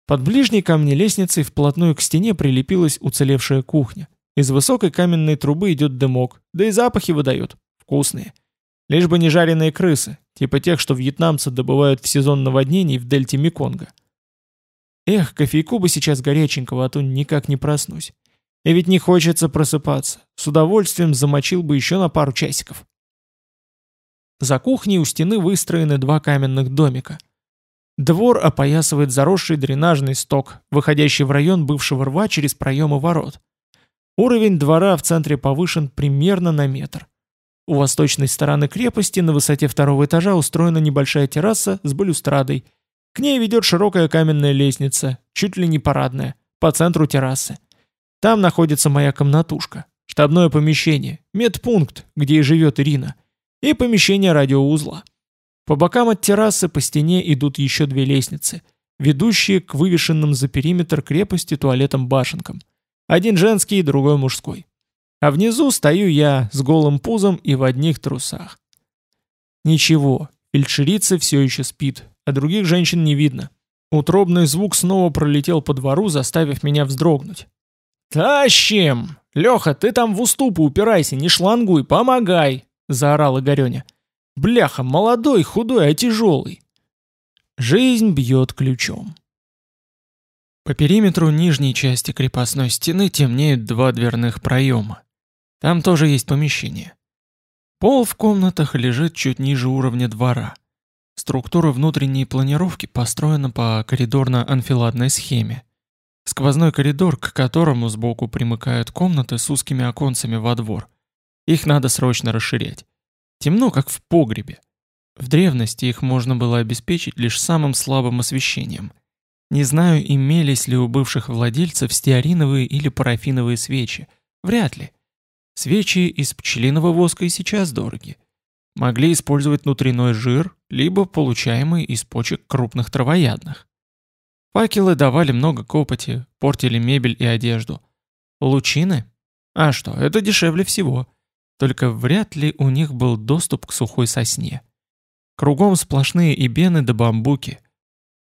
Под ближней ко мне лестницей вплотную к стене прилепилась уцелевшая кухня. Из высокой каменной трубы идет дымок, да и запахи выдают. Вкусные. Лишь бы не жареные крысы, типа тех, что вьетнамцы добывают в сезон наводнений в дельте Меконга. Эх, кофейку бы сейчас горяченького, а то никак не проснусь. И ведь не хочется просыпаться. С удовольствием замочил бы еще на пару часиков. За кухней у стены выстроены два каменных домика. Двор опоясывает заросший дренажный сток, выходящий в район бывшего рва через проемы ворот. Уровень двора в центре повышен примерно на метр. У восточной стороны крепости на высоте второго этажа устроена небольшая терраса с балюстрадой. К ней ведет широкая каменная лестница, чуть ли не парадная, по центру террасы. Там находится моя комнатушка, штабное помещение, медпункт, где и живет Ирина, и помещение радиоузла. По бокам от террасы по стене идут еще две лестницы, ведущие к вывешенным за периметр крепости туалетам-башенкам. Один женский, другой мужской. А внизу стою я с голым пузом и в одних трусах. Ничего, фельдшерица все еще спит, а других женщин не видно. Утробный звук снова пролетел по двору, заставив меня вздрогнуть. «Тащим! Леха, ты там в уступы упирайся, не шлангуй, помогай!» — заорал Игореня. «Бляха, молодой, худой, а тяжелый!» Жизнь бьет ключом. По периметру нижней части крепостной стены темнеют два дверных проема. Там тоже есть помещение. Пол в комнатах лежит чуть ниже уровня двора. Структура внутренней планировки построена по коридорно-анфиладной схеме. Сквозной коридор, к которому сбоку примыкают комнаты с узкими оконцами во двор. Их надо срочно расширять. Темно, как в погребе. В древности их можно было обеспечить лишь самым слабым освещением. Не знаю, имелись ли у бывших владельцев стеариновые или парафиновые свечи. Вряд ли. Свечи из пчелиного воска и сейчас дороги. Могли использовать внутренной жир, либо получаемый из почек крупных травоядных. Факелы давали много копоти, портили мебель и одежду. Лучины? А что, это дешевле всего. Только вряд ли у них был доступ к сухой сосне. Кругом сплошные ибены да бамбуки.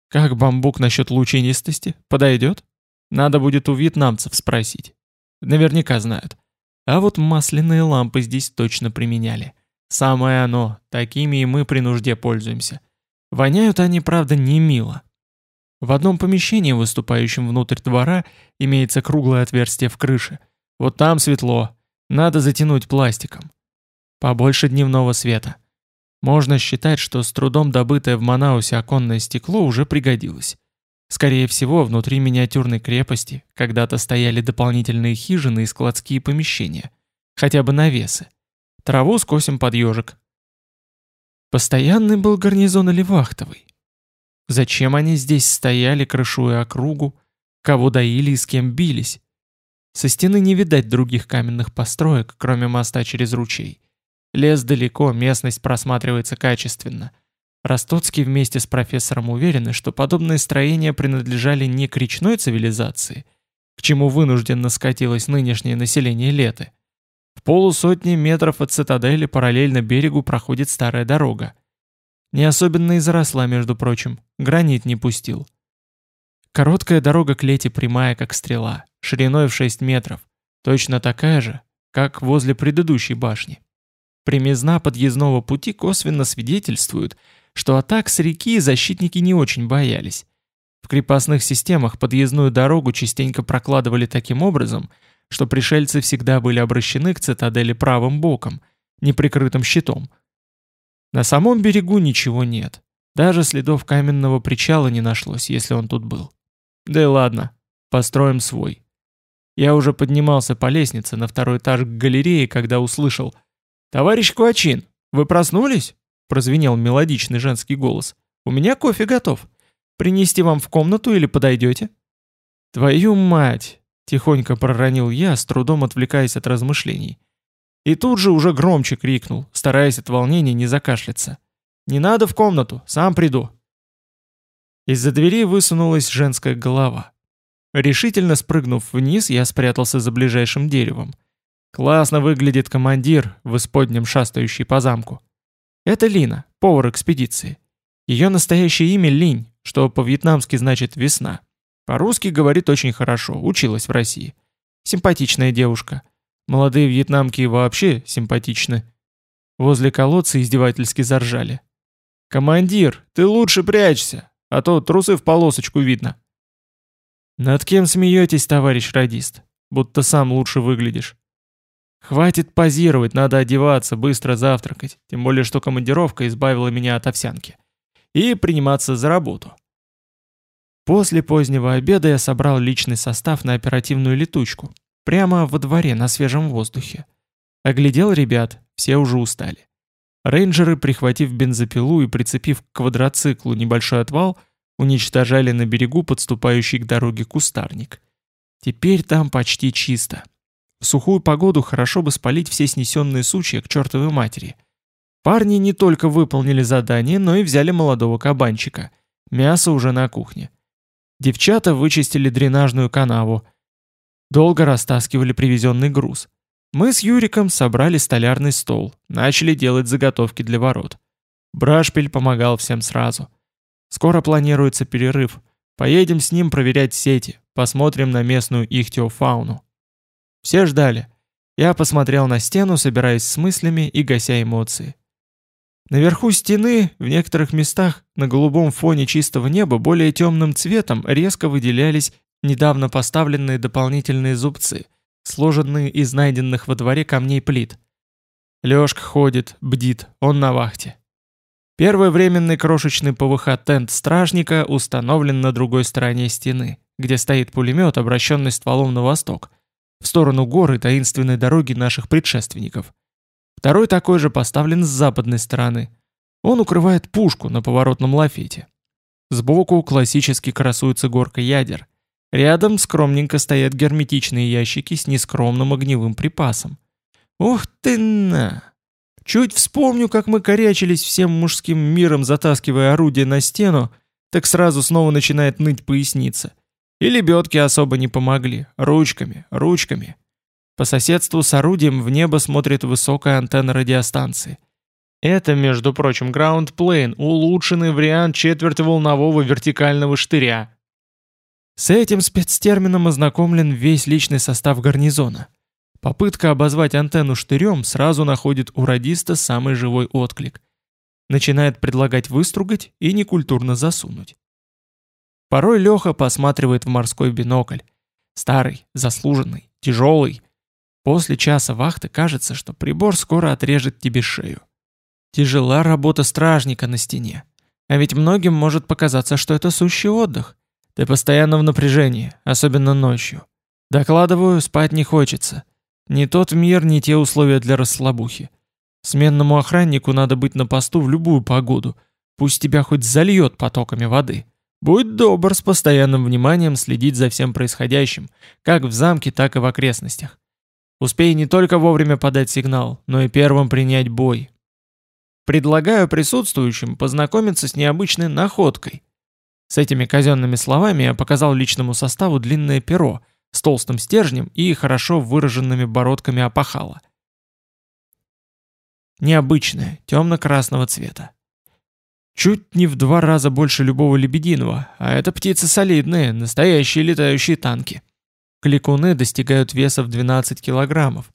Как бамбук насчет лучинистости? Подойдет? Надо будет у вьетнамцев спросить. Наверняка знают. А вот масляные лампы здесь точно применяли. Самое оно, такими и мы при нужде пользуемся. Воняют они, правда, не мило. В одном помещении, выступающем внутрь двора, имеется круглое отверстие в крыше. Вот там светло. Надо затянуть пластиком. Побольше дневного света. Можно считать, что с трудом добытое в Манаусе оконное стекло уже пригодилось. Скорее всего, внутри миниатюрной крепости когда-то стояли дополнительные хижины и складские помещения. Хотя бы навесы. Траву скосим под ежик. Постоянный был гарнизон или вахтовый? Зачем они здесь стояли, крышуя округу? Кого доили и с кем бились? Со стены не видать других каменных построек, кроме моста через ручей. Лес далеко, местность просматривается качественно. Ростоцкий вместе с профессором уверены, что подобные строения принадлежали не к речной цивилизации, к чему вынужденно скатилось нынешнее население Леты. В полусотни метров от цитадели параллельно берегу проходит старая дорога. Не особенно и заросла, между прочим, гранит не пустил. Короткая дорога к Лете прямая, как стрела, шириной в 6 метров, точно такая же, как возле предыдущей башни. Примизна подъездного пути косвенно свидетельствует, что атак с реки защитники не очень боялись. В крепостных системах подъездную дорогу частенько прокладывали таким образом, что пришельцы всегда были обращены к цитадели правым боком, неприкрытым щитом. На самом берегу ничего нет. Даже следов каменного причала не нашлось, если он тут был. Да и ладно, построим свой. Я уже поднимался по лестнице на второй этаж к галерее, когда услышал «Товарищ Куачин, вы проснулись?» Прозвенел мелодичный женский голос. «У меня кофе готов. Принести вам в комнату или подойдете?» «Твою мать!» — тихонько проронил я, с трудом отвлекаясь от размышлений. И тут же уже громче крикнул, стараясь от волнения не закашляться. «Не надо в комнату, сам приду». Из-за двери высунулась женская голова. Решительно спрыгнув вниз, я спрятался за ближайшим деревом. Классно выглядит командир, в исподнем шастающий по замку. Это Лина, повар экспедиции. Ее настоящее имя Линь, что по-вьетнамски значит «весна». По-русски говорит очень хорошо, училась в России. Симпатичная девушка. Молодые вьетнамки вообще симпатичны. Возле колодца издевательски заржали. «Командир, ты лучше прячься, а то трусы в полосочку видно». «Над кем смеетесь, товарищ радист? Будто сам лучше выглядишь». «Хватит позировать, надо одеваться, быстро завтракать, тем более что командировка избавила меня от овсянки» и приниматься за работу. После позднего обеда я собрал личный состав на оперативную летучку, прямо во дворе на свежем воздухе. Оглядел ребят, все уже устали. Рейнджеры, прихватив бензопилу и прицепив к квадроциклу небольшой отвал, уничтожали на берегу подступающий к дороге кустарник. Теперь там почти чисто. В сухую погоду хорошо бы спалить все снесенные сучья к чертовой матери – Парни не только выполнили задание, но и взяли молодого кабанчика. Мясо уже на кухне. Девчата вычистили дренажную канаву. Долго растаскивали привезенный груз. Мы с Юриком собрали столярный стол, начали делать заготовки для ворот. Брашпиль помогал всем сразу. Скоро планируется перерыв. Поедем с ним проверять сети, посмотрим на местную ихтиофауну. Все ждали. Я посмотрел на стену, собираясь с мыслями и гася эмоции. Наверху стены, в некоторых местах, на голубом фоне чистого неба более темным цветом резко выделялись недавно поставленные дополнительные зубцы, сложенные из найденных во дворе камней плит. Лёшка ходит, бдит, он на вахте. Первый временный крошечный ПВХ-тент стражника установлен на другой стороне стены, где стоит пулемет, обращенный стволом на восток, в сторону горы таинственной дороги наших предшественников. Второй такой же поставлен с западной стороны. Он укрывает пушку на поворотном лафете. Сбоку классически красуется горка ядер. Рядом скромненько стоят герметичные ящики с нескромным огневым припасом. Ух ты на! Чуть вспомню, как мы корячились всем мужским миром, затаскивая орудие на стену, так сразу снова начинает ныть поясница. И лебедки особо не помогли. Ручками, ручками. По соседству с орудием в небо смотрит высокая антенна радиостанции. Это, между прочим, Ground Plane, улучшенный вариант четвертиволнового вертикального штыря. С этим спецтермином ознакомлен весь личный состав гарнизона. Попытка обозвать антенну штырем сразу находит у радиста самый живой отклик. Начинает предлагать выстругать и некультурно засунуть. Порой Леха посматривает в морской бинокль. Старый, заслуженный, тяжелый, После часа вахты кажется, что прибор скоро отрежет тебе шею. Тяжела работа стражника на стене. А ведь многим может показаться, что это сущий отдых. Ты постоянно в напряжении, особенно ночью. Докладываю, спать не хочется. Не тот мир, не те условия для расслабухи. Сменному охраннику надо быть на посту в любую погоду. Пусть тебя хоть зальет потоками воды. Будь добр с постоянным вниманием следить за всем происходящим, как в замке, так и в окрестностях. Успей не только вовремя подать сигнал, но и первым принять бой. Предлагаю присутствующим познакомиться с необычной находкой. С этими казенными словами я показал личному составу длинное перо, с толстым стержнем и хорошо выраженными бородками опахала. Необычная, темно-красного цвета. Чуть не в два раза больше любого лебединого, а это птицы солидные, настоящие летающие танки. Кликуны достигают веса в 12 килограммов.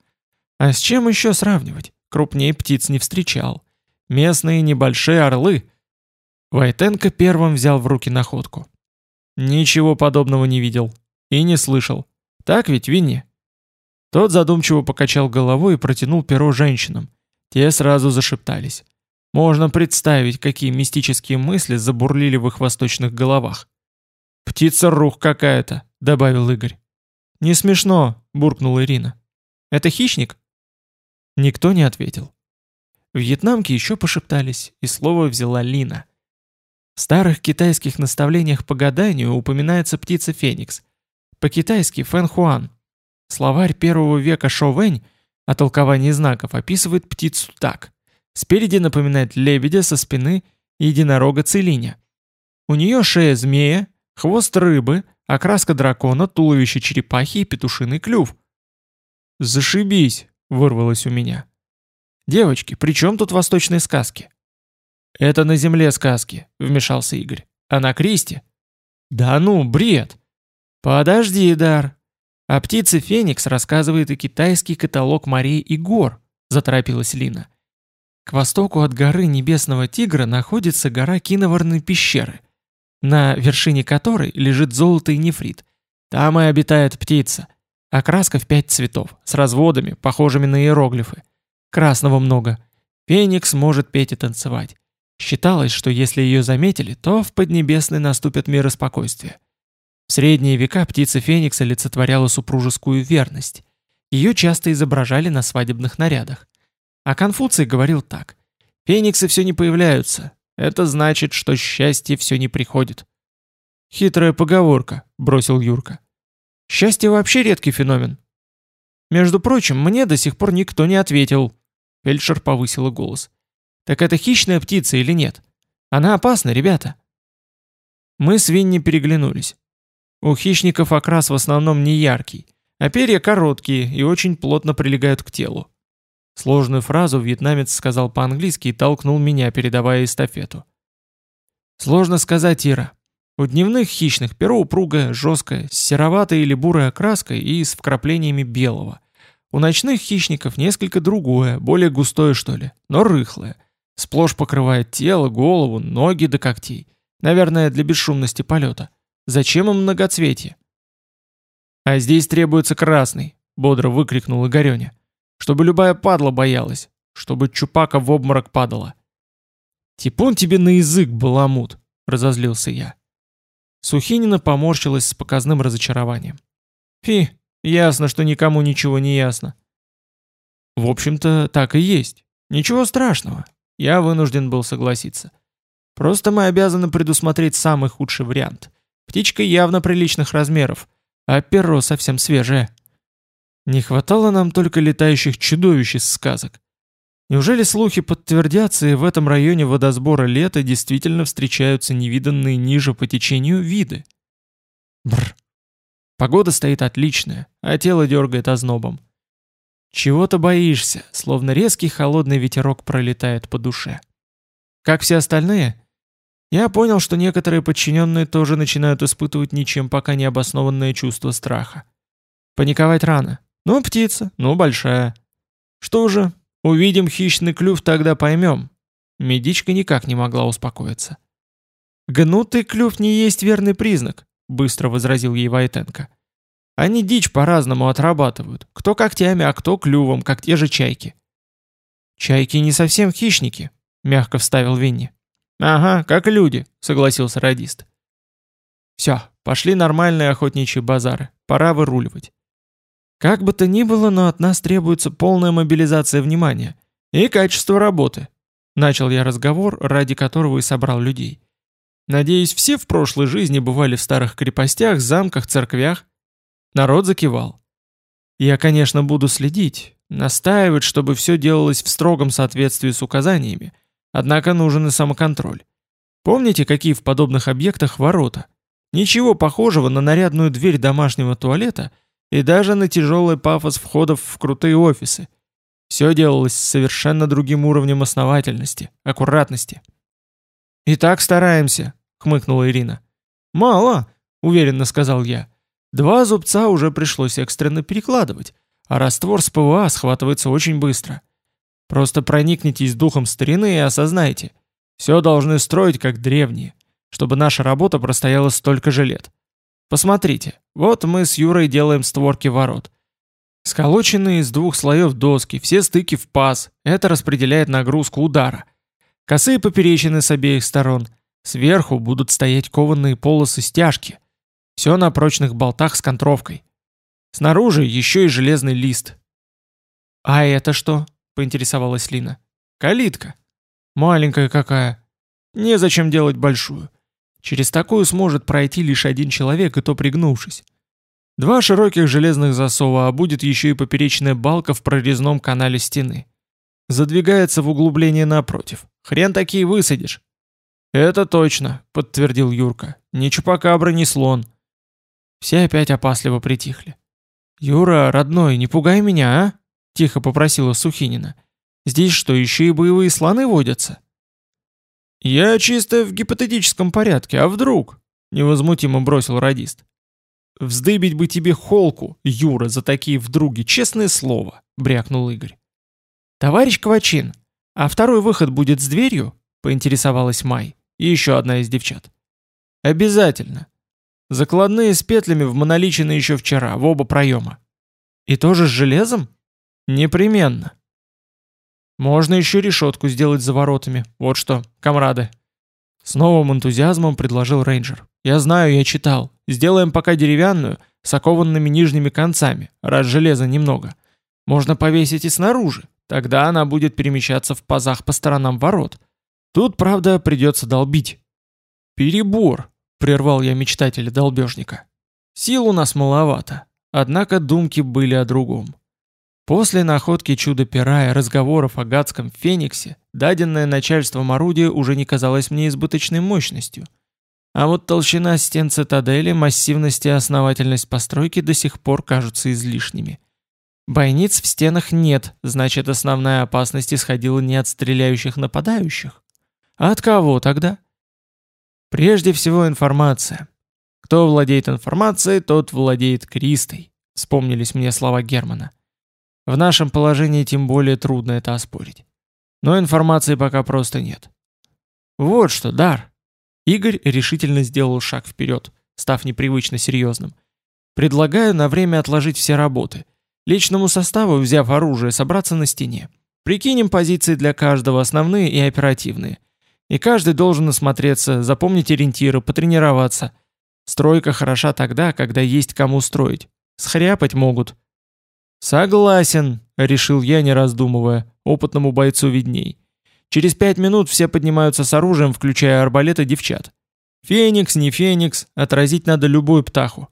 А с чем еще сравнивать? Крупнее птиц не встречал. Местные небольшие орлы. Войтенко первым взял в руки находку. Ничего подобного не видел. И не слышал. Так ведь, Винни? Тот задумчиво покачал головой и протянул перо женщинам. Те сразу зашептались. Можно представить, какие мистические мысли забурлили в их восточных головах. «Птица-рух какая-то», — добавил Игорь. «Не смешно», — буркнула Ирина. «Это хищник?» Никто не ответил. Вьетнамки еще пошептались, и слово взяла Лина. В старых китайских наставлениях по гаданию упоминается птица Феникс. По-китайски Фэн Словарь первого века Шовэнь о толковании знаков описывает птицу так. Спереди напоминает лебедя со спины единорога целиня. У нее шея змея, хвост рыбы, окраска дракона, туловище черепахи и петушиный клюв. «Зашибись!» — вырвалось у меня. «Девочки, при чем тут восточные сказки?» «Это на земле сказки», — вмешался Игорь. «А на Кристе?» «Да ну, бред!» «Подожди, Дар. А птице Феникс рассказывает и китайский каталог морей и гор», — заторопилась Лина. К востоку от горы Небесного Тигра находится гора Киноварной пещеры, на вершине которой лежит золото и нефрит. Там и обитает птица. Окраска в пять цветов, с разводами, похожими на иероглифы. Красного много. Феникс может петь и танцевать. Считалось, что если ее заметили, то в Поднебесной наступит мир и спокойствие. В средние века птица Феникс олицетворяла супружескую верность. Ее часто изображали на свадебных нарядах. А Конфуций говорил так. «Фениксы все не появляются. Это значит, что счастье все не приходит». «Хитрая поговорка», — бросил Юрка. «Счастье вообще редкий феномен». «Между прочим, мне до сих пор никто не ответил». Фельдшер повысила голос. «Так это хищная птица или нет? Она опасна, ребята». Мы с Винни переглянулись. У хищников окрас в основном не яркий, а перья короткие и очень плотно прилегают к телу. Сложную фразу вьетнамец сказал по-английски и толкнул меня, передавая эстафету. Сложно сказать, Ира. У дневных хищных перо упругое, жесткое, с сероватой или бурой окраской и с вкраплениями белого. У ночных хищников несколько другое, более густое что ли, но рыхлое. Сплошь покрывает тело, голову, ноги до когтей. Наверное, для бесшумности полета. Зачем им многоцветие? «А здесь требуется красный», — бодро выкрикнул Игореня. Чтобы любая падла боялась. Чтобы Чупака в обморок падала. «Типун тебе на язык, баламут!» — разозлился я. Сухинина поморщилась с показным разочарованием. «Фи, ясно, что никому ничего не ясно». «В общем-то, так и есть. Ничего страшного. Я вынужден был согласиться. Просто мы обязаны предусмотреть самый худший вариант. Птичка явно приличных размеров, а перо совсем свежее». Не хватало нам только летающих чудовищ из сказок. Неужели слухи подтвердятся, и в этом районе водосбора лета действительно встречаются невиданные ниже по течению виды? Бр. Погода стоит отличная, а тело дергает ознобом. Чего-то боишься, словно резкий холодный ветерок пролетает по душе. Как все остальные, я понял, что некоторые подчиненные тоже начинают испытывать ничем пока не обоснованное чувство страха. Паниковать рано. Ну, птица, ну, большая. Что же, увидим хищный клюв, тогда поймем. Медичка никак не могла успокоиться. «Гнутый клюв не есть верный признак», — быстро возразил ей Войтенко. «Они дичь по-разному отрабатывают. Кто когтями, а кто клювом, как те же чайки». «Чайки не совсем хищники», — мягко вставил Винни. «Ага, как люди», — согласился радист. «Все, пошли нормальные охотничьи базары. Пора выруливать. Как бы то ни было, но от нас требуется полная мобилизация внимания и качество работы. Начал я разговор, ради которого и собрал людей. Надеюсь, все в прошлой жизни бывали в старых крепостях, замках, церквях. Народ закивал. Я, конечно, буду следить, настаивать, чтобы все делалось в строгом соответствии с указаниями, однако нужен и самоконтроль. Помните, какие в подобных объектах ворота? Ничего похожего на нарядную дверь домашнего туалета – И даже на тяжелый пафос входов в крутые офисы. Все делалось с совершенно другим уровнем основательности, аккуратности. «И так стараемся», — хмыкнула Ирина. «Мало», — уверенно сказал я. «Два зубца уже пришлось экстренно перекладывать, а раствор с ПВА схватывается очень быстро. Просто проникнитесь духом старины и осознайте, все должны строить как древние, чтобы наша работа простояла столько же лет. Посмотрите, вот мы с Юрой делаем створки ворот. Сколоченные из двух слоев доски, все стыки в паз, это распределяет нагрузку удара. Косые поперечины с обеих сторон, сверху будут стоять кованые полосы стяжки. Все на прочных болтах с контровкой. Снаружи еще и железный лист. «А это что?» — поинтересовалась Лина. «Калитка. Маленькая какая. Незачем делать большую. Через такую сможет пройти лишь один человек, и то пригнувшись. Два широких железных засова, а будет еще и поперечная балка в прорезном канале стены. Задвигается в углубление напротив. Хрен такие высадишь. «Это точно», — подтвердил Юрка. «Ни чупакабра, ни слон». Все опять опасливо притихли. «Юра, родной, не пугай меня, а?» — тихо попросила Сухинина. «Здесь что, еще и боевые слоны водятся?» «Я чисто в гипотетическом порядке, а вдруг?» — невозмутимо бросил радист. «Вздыбить бы тебе холку, Юра, за такие вдруги, честное слово», — брякнул Игорь. «Товарищ Квачин, а второй выход будет с дверью?» — поинтересовалась Май, и еще одна из девчат. «Обязательно. Закладные с петлями вмоноличены еще вчера, в оба проема. И тоже с железом? Непременно. Можно еще решетку сделать за воротами. Вот что, комрады. С новым энтузиазмом предложил рейнджер. Я знаю, я читал. Сделаем пока деревянную, с окованными нижними концами, раз железа немного. Можно повесить и снаружи. Тогда она будет перемещаться в пазах по сторонам ворот. Тут, правда, придется долбить. Перебор, прервал я мечтателя-долбежника. Сил у нас маловато. Однако думки были о другом. После находки чуда-пера и разговоров о гадском фениксе, даденное начальством орудие уже не казалось мне избыточной мощностью. А вот толщина стен цитадели, массивность и основательность постройки до сих пор кажутся излишними. Бойниц в стенах нет, значит основная опасность исходила не от стреляющих нападающих. А от кого тогда? Прежде всего информация. Кто владеет информацией, тот владеет Кристой, вспомнились мне слова Германа. В нашем положении тем более трудно это оспорить. Но информации пока просто нет. Вот что, Дар. Игорь решительно сделал шаг вперед, став непривычно серьезным. Предлагаю на время отложить все работы. Личному составу, взяв оружие, собраться на стене. Прикинем позиции для каждого, основные и оперативные. И каждый должен осмотреться, запомнить ориентиры, потренироваться. Стройка хороша тогда, когда есть кому строить. Схряпать могут, «Согласен», — решил я, не раздумывая. Опытному бойцу видней. Через пять минут все поднимаются с оружием, включая арбалеты девчат. Феникс, не феникс, отразить надо любую птаху.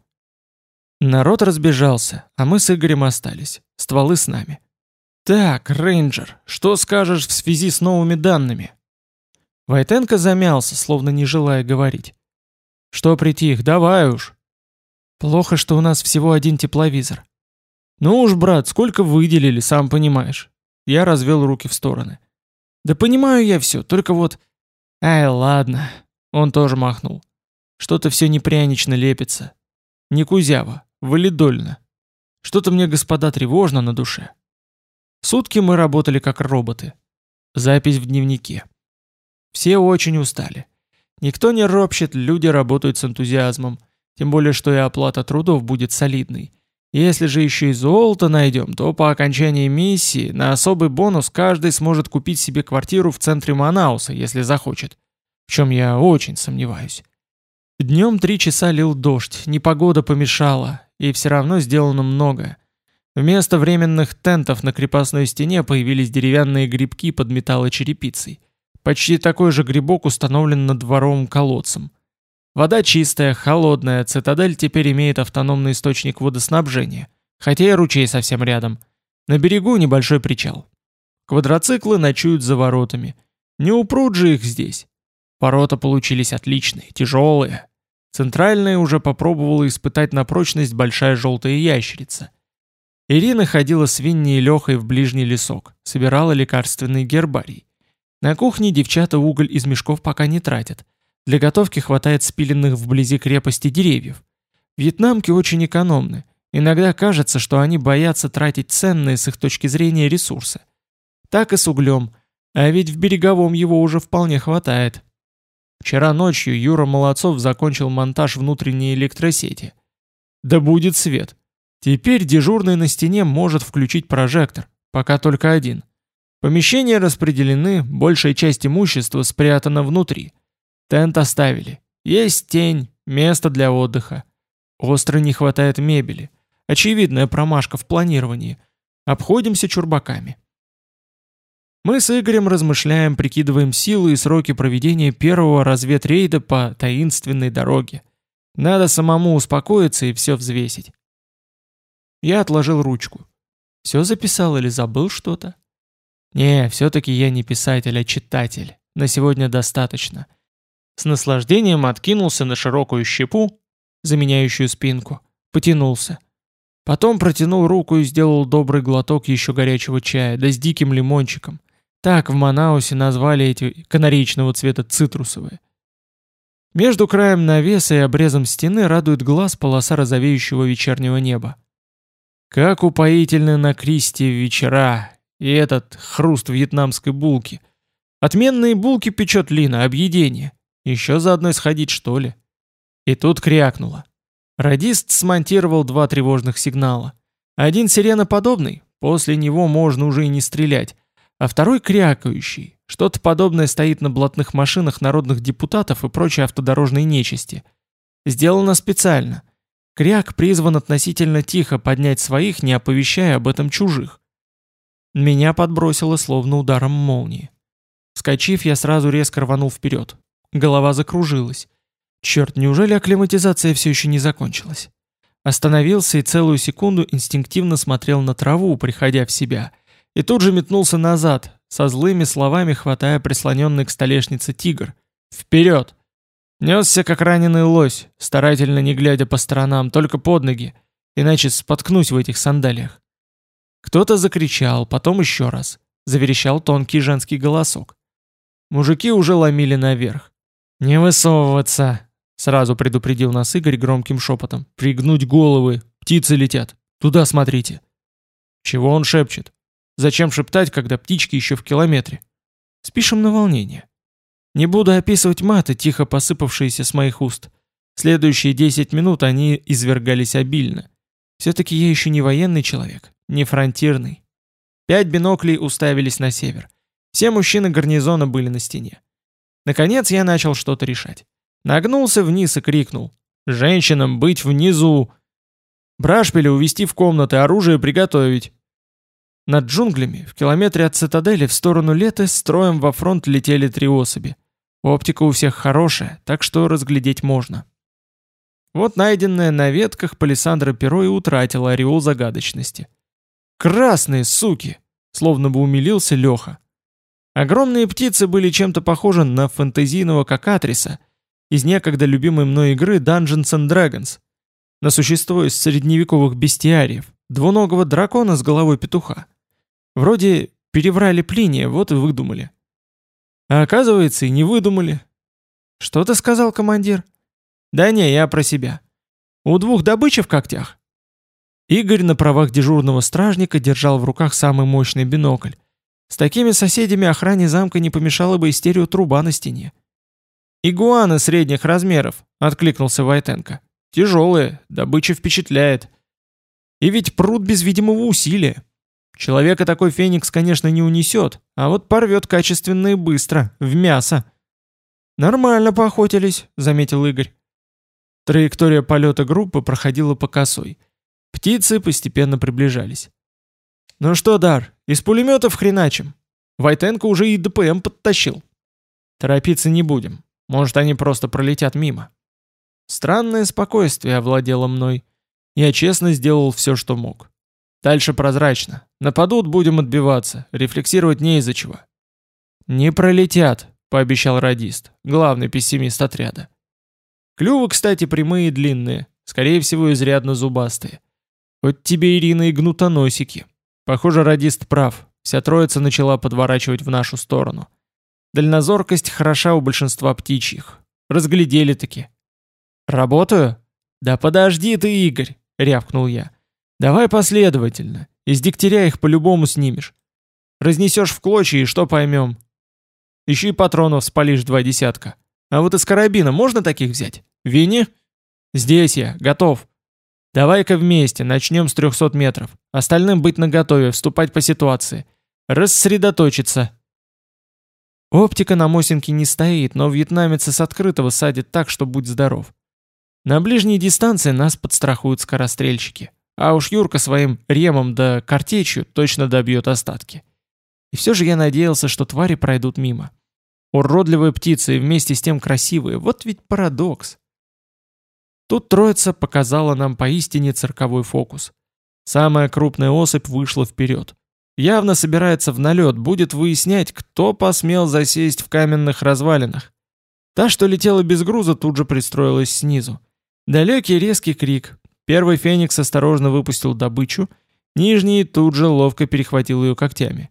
Народ разбежался, а мы с Игорем остались. Стволы с нами. «Так, рейнджер, что скажешь в связи с новыми данными?» Войтенко замялся, словно не желая говорить. «Что притих? Давай уж!» «Плохо, что у нас всего один тепловизор. «Ну уж, брат, сколько выделили, сам понимаешь». Я развел руки в стороны. «Да понимаю я все, только вот...» «Ай, ладно». Он тоже махнул. «Что-то все непрянично лепится. Не кузяво, валидольно. Что-то мне, господа, тревожно на душе». Сутки мы работали как роботы. Запись в дневнике. Все очень устали. Никто не ропщет, люди работают с энтузиазмом. Тем более, что и оплата трудов будет солидной. Если же еще и золото найдем, то по окончании миссии на особый бонус каждый сможет купить себе квартиру в центре Манауса, если захочет. В чем я очень сомневаюсь. Днем три часа лил дождь, непогода помешала, и все равно сделано многое. Вместо временных тентов на крепостной стене появились деревянные грибки под металлочерепицей. Почти такой же грибок установлен над дворовым колодцем. Вода чистая, холодная, цитадель теперь имеет автономный источник водоснабжения, хотя и ручей совсем рядом. На берегу небольшой причал. Квадроциклы ночуют за воротами. Не упрут же их здесь. Ворота получились отличные, тяжелые. Центральная уже попробовала испытать на прочность большая желтая ящерица. Ирина ходила с Винни и Лехой в ближний лесок, собирала лекарственный гербарий. На кухне девчата уголь из мешков пока не тратят. Для готовки хватает спиленных вблизи крепости деревьев. Вьетнамки очень экономны. Иногда кажется, что они боятся тратить ценные с их точки зрения ресурсы. Так и с углем. А ведь в береговом его уже вполне хватает. Вчера ночью Юра Молодцов закончил монтаж внутренней электросети. Да будет свет. Теперь дежурный на стене может включить прожектор, пока только один. Помещения распределены, большая часть имущества спрятана внутри. Тент оставили. Есть тень, место для отдыха. Остро не хватает мебели. Очевидная промашка в планировании. Обходимся чурбаками. Мы с Игорем размышляем, прикидываем силы и сроки проведения первого разведрейда по таинственной дороге. Надо самому успокоиться и все взвесить. Я отложил ручку. Все записал или забыл что-то? Не, все-таки я не писатель, а читатель. На сегодня достаточно. С наслаждением откинулся на широкую щепу, заменяющую спинку, потянулся. Потом протянул руку и сделал добрый глоток еще горячего чая, да с диким лимончиком. Так в Манаусе назвали эти канаречного цвета цитрусовые. Между краем навеса и обрезом стены радует глаз полоса розовеющего вечернего неба. Как упоительны на Кристи вечера, и этот хруст вьетнамской булки. Отменные булки печет Лина, объедение. Еще заодно сходить, что ли? И тут крякнуло. Радист смонтировал два тревожных сигнала. Один сиреноподобный, после него можно уже и не стрелять, а второй крякающий. Что-то подобное стоит на блатных машинах народных депутатов и прочей автодорожной нечисти. Сделано специально. Кряк призван относительно тихо поднять своих, не оповещая об этом чужих. Меня подбросило словно ударом молнии. Вскочив, я сразу резко рванул вперед. Голова закружилась. Черт, неужели акклиматизация все еще не закончилась? Остановился и целую секунду инстинктивно смотрел на траву, приходя в себя. И тут же метнулся назад, со злыми словами хватая прислоненный к столешнице тигр. «Вперед!» Несся, как раненый лось, старательно не глядя по сторонам, только под ноги, иначе споткнусь в этих сандалиях. Кто-то закричал, потом еще раз. Заверещал тонкий женский голосок. Мужики уже ломили наверх. «Не высовываться!» Сразу предупредил нас Игорь громким шепотом. «Пригнуть головы! Птицы летят! Туда смотрите!» Чего он шепчет? Зачем шептать, когда птички еще в километре? Спишем на волнение. Не буду описывать маты, тихо посыпавшиеся с моих уст. Следующие десять минут они извергались обильно. Все-таки я еще не военный человек не фронтирный. Пять биноклей уставились на север. Все мужчины гарнизона были на стене. Наконец я начал что-то решать. Нагнулся вниз и крикнул. «Женщинам быть внизу!» «Брашпиля увести в комнаты, оружие приготовить!» Над джунглями, в километре от цитадели, в сторону лета, строем во фронт летели три особи. Оптика у всех хорошая, так что разглядеть можно. Вот найденная на ветках палисандра перо и утратила ореол загадочности. Красные суки! Словно бы умилился Леха. Огромные птицы были чем-то похожи на фэнтезийного кокатриса из некогда любимой мной игры Dungeons and Dragons, на существо из средневековых бестиариев, двуногого дракона с головой петуха. Вроде переврали Плиния, вот и выдумали. А оказывается, и не выдумали. Что ты сказал, командир? Да не, я про себя. У двух добычи в когтях? Игорь на правах дежурного стражника держал в руках самый мощный бинокль. С такими соседями охране замка не помешала бы и стереотруба на стене. «Игуаны средних размеров», — откликнулся Войтенко. «Тяжелые, добыча впечатляет. И ведь пруд без видимого усилия. Человека такой феникс, конечно, не унесет, а вот порвет качественно и быстро, в мясо». «Нормально поохотились», — заметил Игорь. Траектория полета группы проходила по косой — Птицы постепенно приближались. «Ну что, Дар, из пулеметов хреначим?» Войтенко уже и ДПМ подтащил. «Торопиться не будем. Может, они просто пролетят мимо». Странное спокойствие овладело мной. Я честно сделал все, что мог. Дальше прозрачно. Нападут, будем отбиваться. Рефлексировать не из-за чего. «Не пролетят», — пообещал радист, главный пессимист отряда. Клювы, кстати, прямые и длинные, скорее всего, изрядно зубастые. Вот тебе, Ирина, и гнутоносики. Похоже, радист прав. Вся троица начала подворачивать в нашу сторону. Дальнозоркость хороша у большинства птичьих. Разглядели-таки. «Работаю?» «Да подожди ты, Игорь!» — рявкнул я. «Давай последовательно. Из дегтяря их по-любому снимешь. Разнесешь в клочья и что поймем? Еще и патронов спалишь два десятка. А вот из карабина можно таких взять? Винни?» «Здесь я, готов. Давай-ка вместе, начнем с 300 метров. Остальным быть наготове, вступать по ситуации. Рассредоточиться». Оптика на Мосинке не стоит, но вьетнамец с открытого садит так, что будь здоров. На ближней дистанции нас подстрахуют скорострельщики. А уж Юрка своим ремом да картечью точно добьет остатки. И все же я надеялся, что твари пройдут мимо. Уродливые птицы и вместе с тем красивые. Вот ведь парадокс. Тут троица показала нам поистине цирковой фокус. Самая крупная особь вышла вперед. Явно собирается в налет, будет выяснять, кто посмел засесть в каменных развалинах. Та, что летела без груза, тут же пристроилась снизу. Далекий резкий крик. Первый феникс осторожно выпустил добычу, нижний тут же ловко перехватил ее когтями.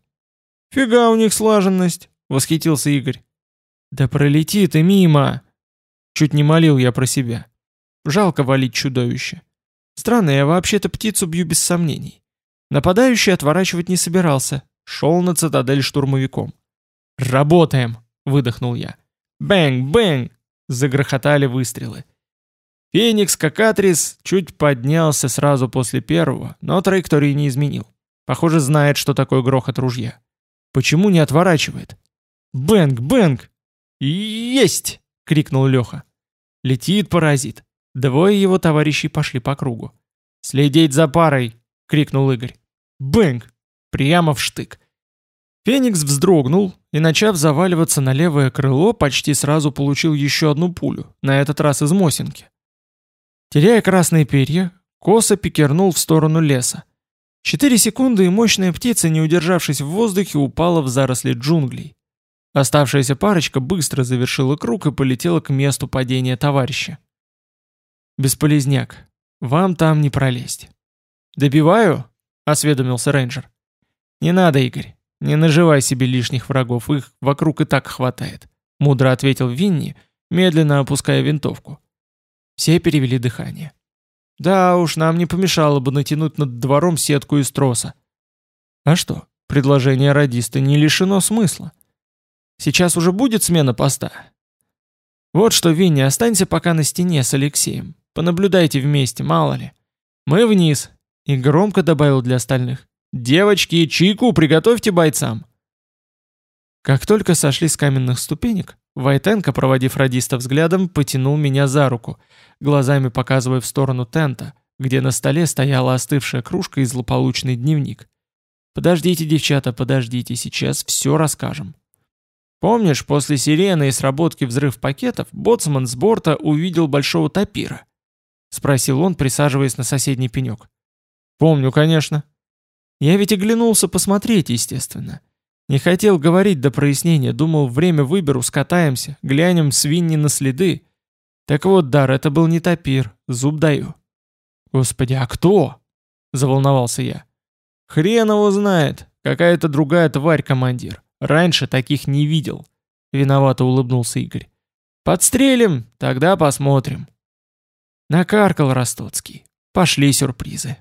«Фига у них слаженность!» — восхитился Игорь. «Да пролети ты мимо!» Чуть не молил я про себя. Жалко валить чудовище. Странно, я вообще-то птицу бью без сомнений. Нападающий отворачивать не собирался. Шел на цитадель штурмовиком. «Работаем!» — выдохнул я. «Bang! Bang!» — загрохотали выстрелы. Феникс, кокатрис, чуть поднялся сразу после первого, но траектории не изменил. Похоже, знает, что такое грохот ружья. Почему не отворачивает? «Bang! Bang!» «Есть!» — крикнул Леха. «Летит паразит!» Двое его товарищей пошли по кругу. «Следить за парой!» — крикнул Игорь. «Бэнг!» Прямо в штык. Феникс вздрогнул и, начав заваливаться на левое крыло, почти сразу получил еще одну пулю, на этот раз из Мосинки. Теряя красные перья, косо пикернул в сторону леса. Четыре секунды и мощная птица, не удержавшись в воздухе, упала в заросли джунглей. Оставшаяся парочка быстро завершила круг и полетела к месту падения товарища. «Бесполезняк. Вам там не пролезть». «Добиваю?» — осведомился рейнджер. «Не надо, Игорь. Не наживай себе лишних врагов, их вокруг и так хватает», — мудро ответил Винни, медленно опуская винтовку. Все перевели дыхание. «Да уж, нам не помешало бы натянуть над двором сетку из троса». «А что, предложение радиста не лишено смысла. Сейчас уже будет смена поста?» «Вот что, Винни, останься пока на стене с Алексеем. Понаблюдайте вместе, мало ли. Мы вниз. И громко добавил для остальных. Девочки, чайку приготовьте бойцам. Как только сошли с каменных ступенек, Войтенко, проводив радиста взглядом, потянул меня за руку, глазами показывая в сторону тента, где на столе стояла остывшая кружка и злополучный дневник. «Подождите, девчата, подождите, сейчас все расскажем». Помнишь, после сирены и сработки взрыв пакетов, боцман с борта увидел большого тапира? — спросил он, присаживаясь на соседний пенек. «Помню, конечно». «Я ведь оглянулся посмотреть, естественно. Не хотел говорить до прояснения, думал, время выберу, скатаемся, глянем свиньи на следы. Так вот, Дар, это был не топир, зуб даю». «Господи, а кто?» — заволновался я. «Хрен его знает, какая-то другая тварь, командир. Раньше таких не видел». Виновато улыбнулся Игорь. «Подстрелим, тогда посмотрим». Накаркал Ростоцкий. Пошли сюрпризы.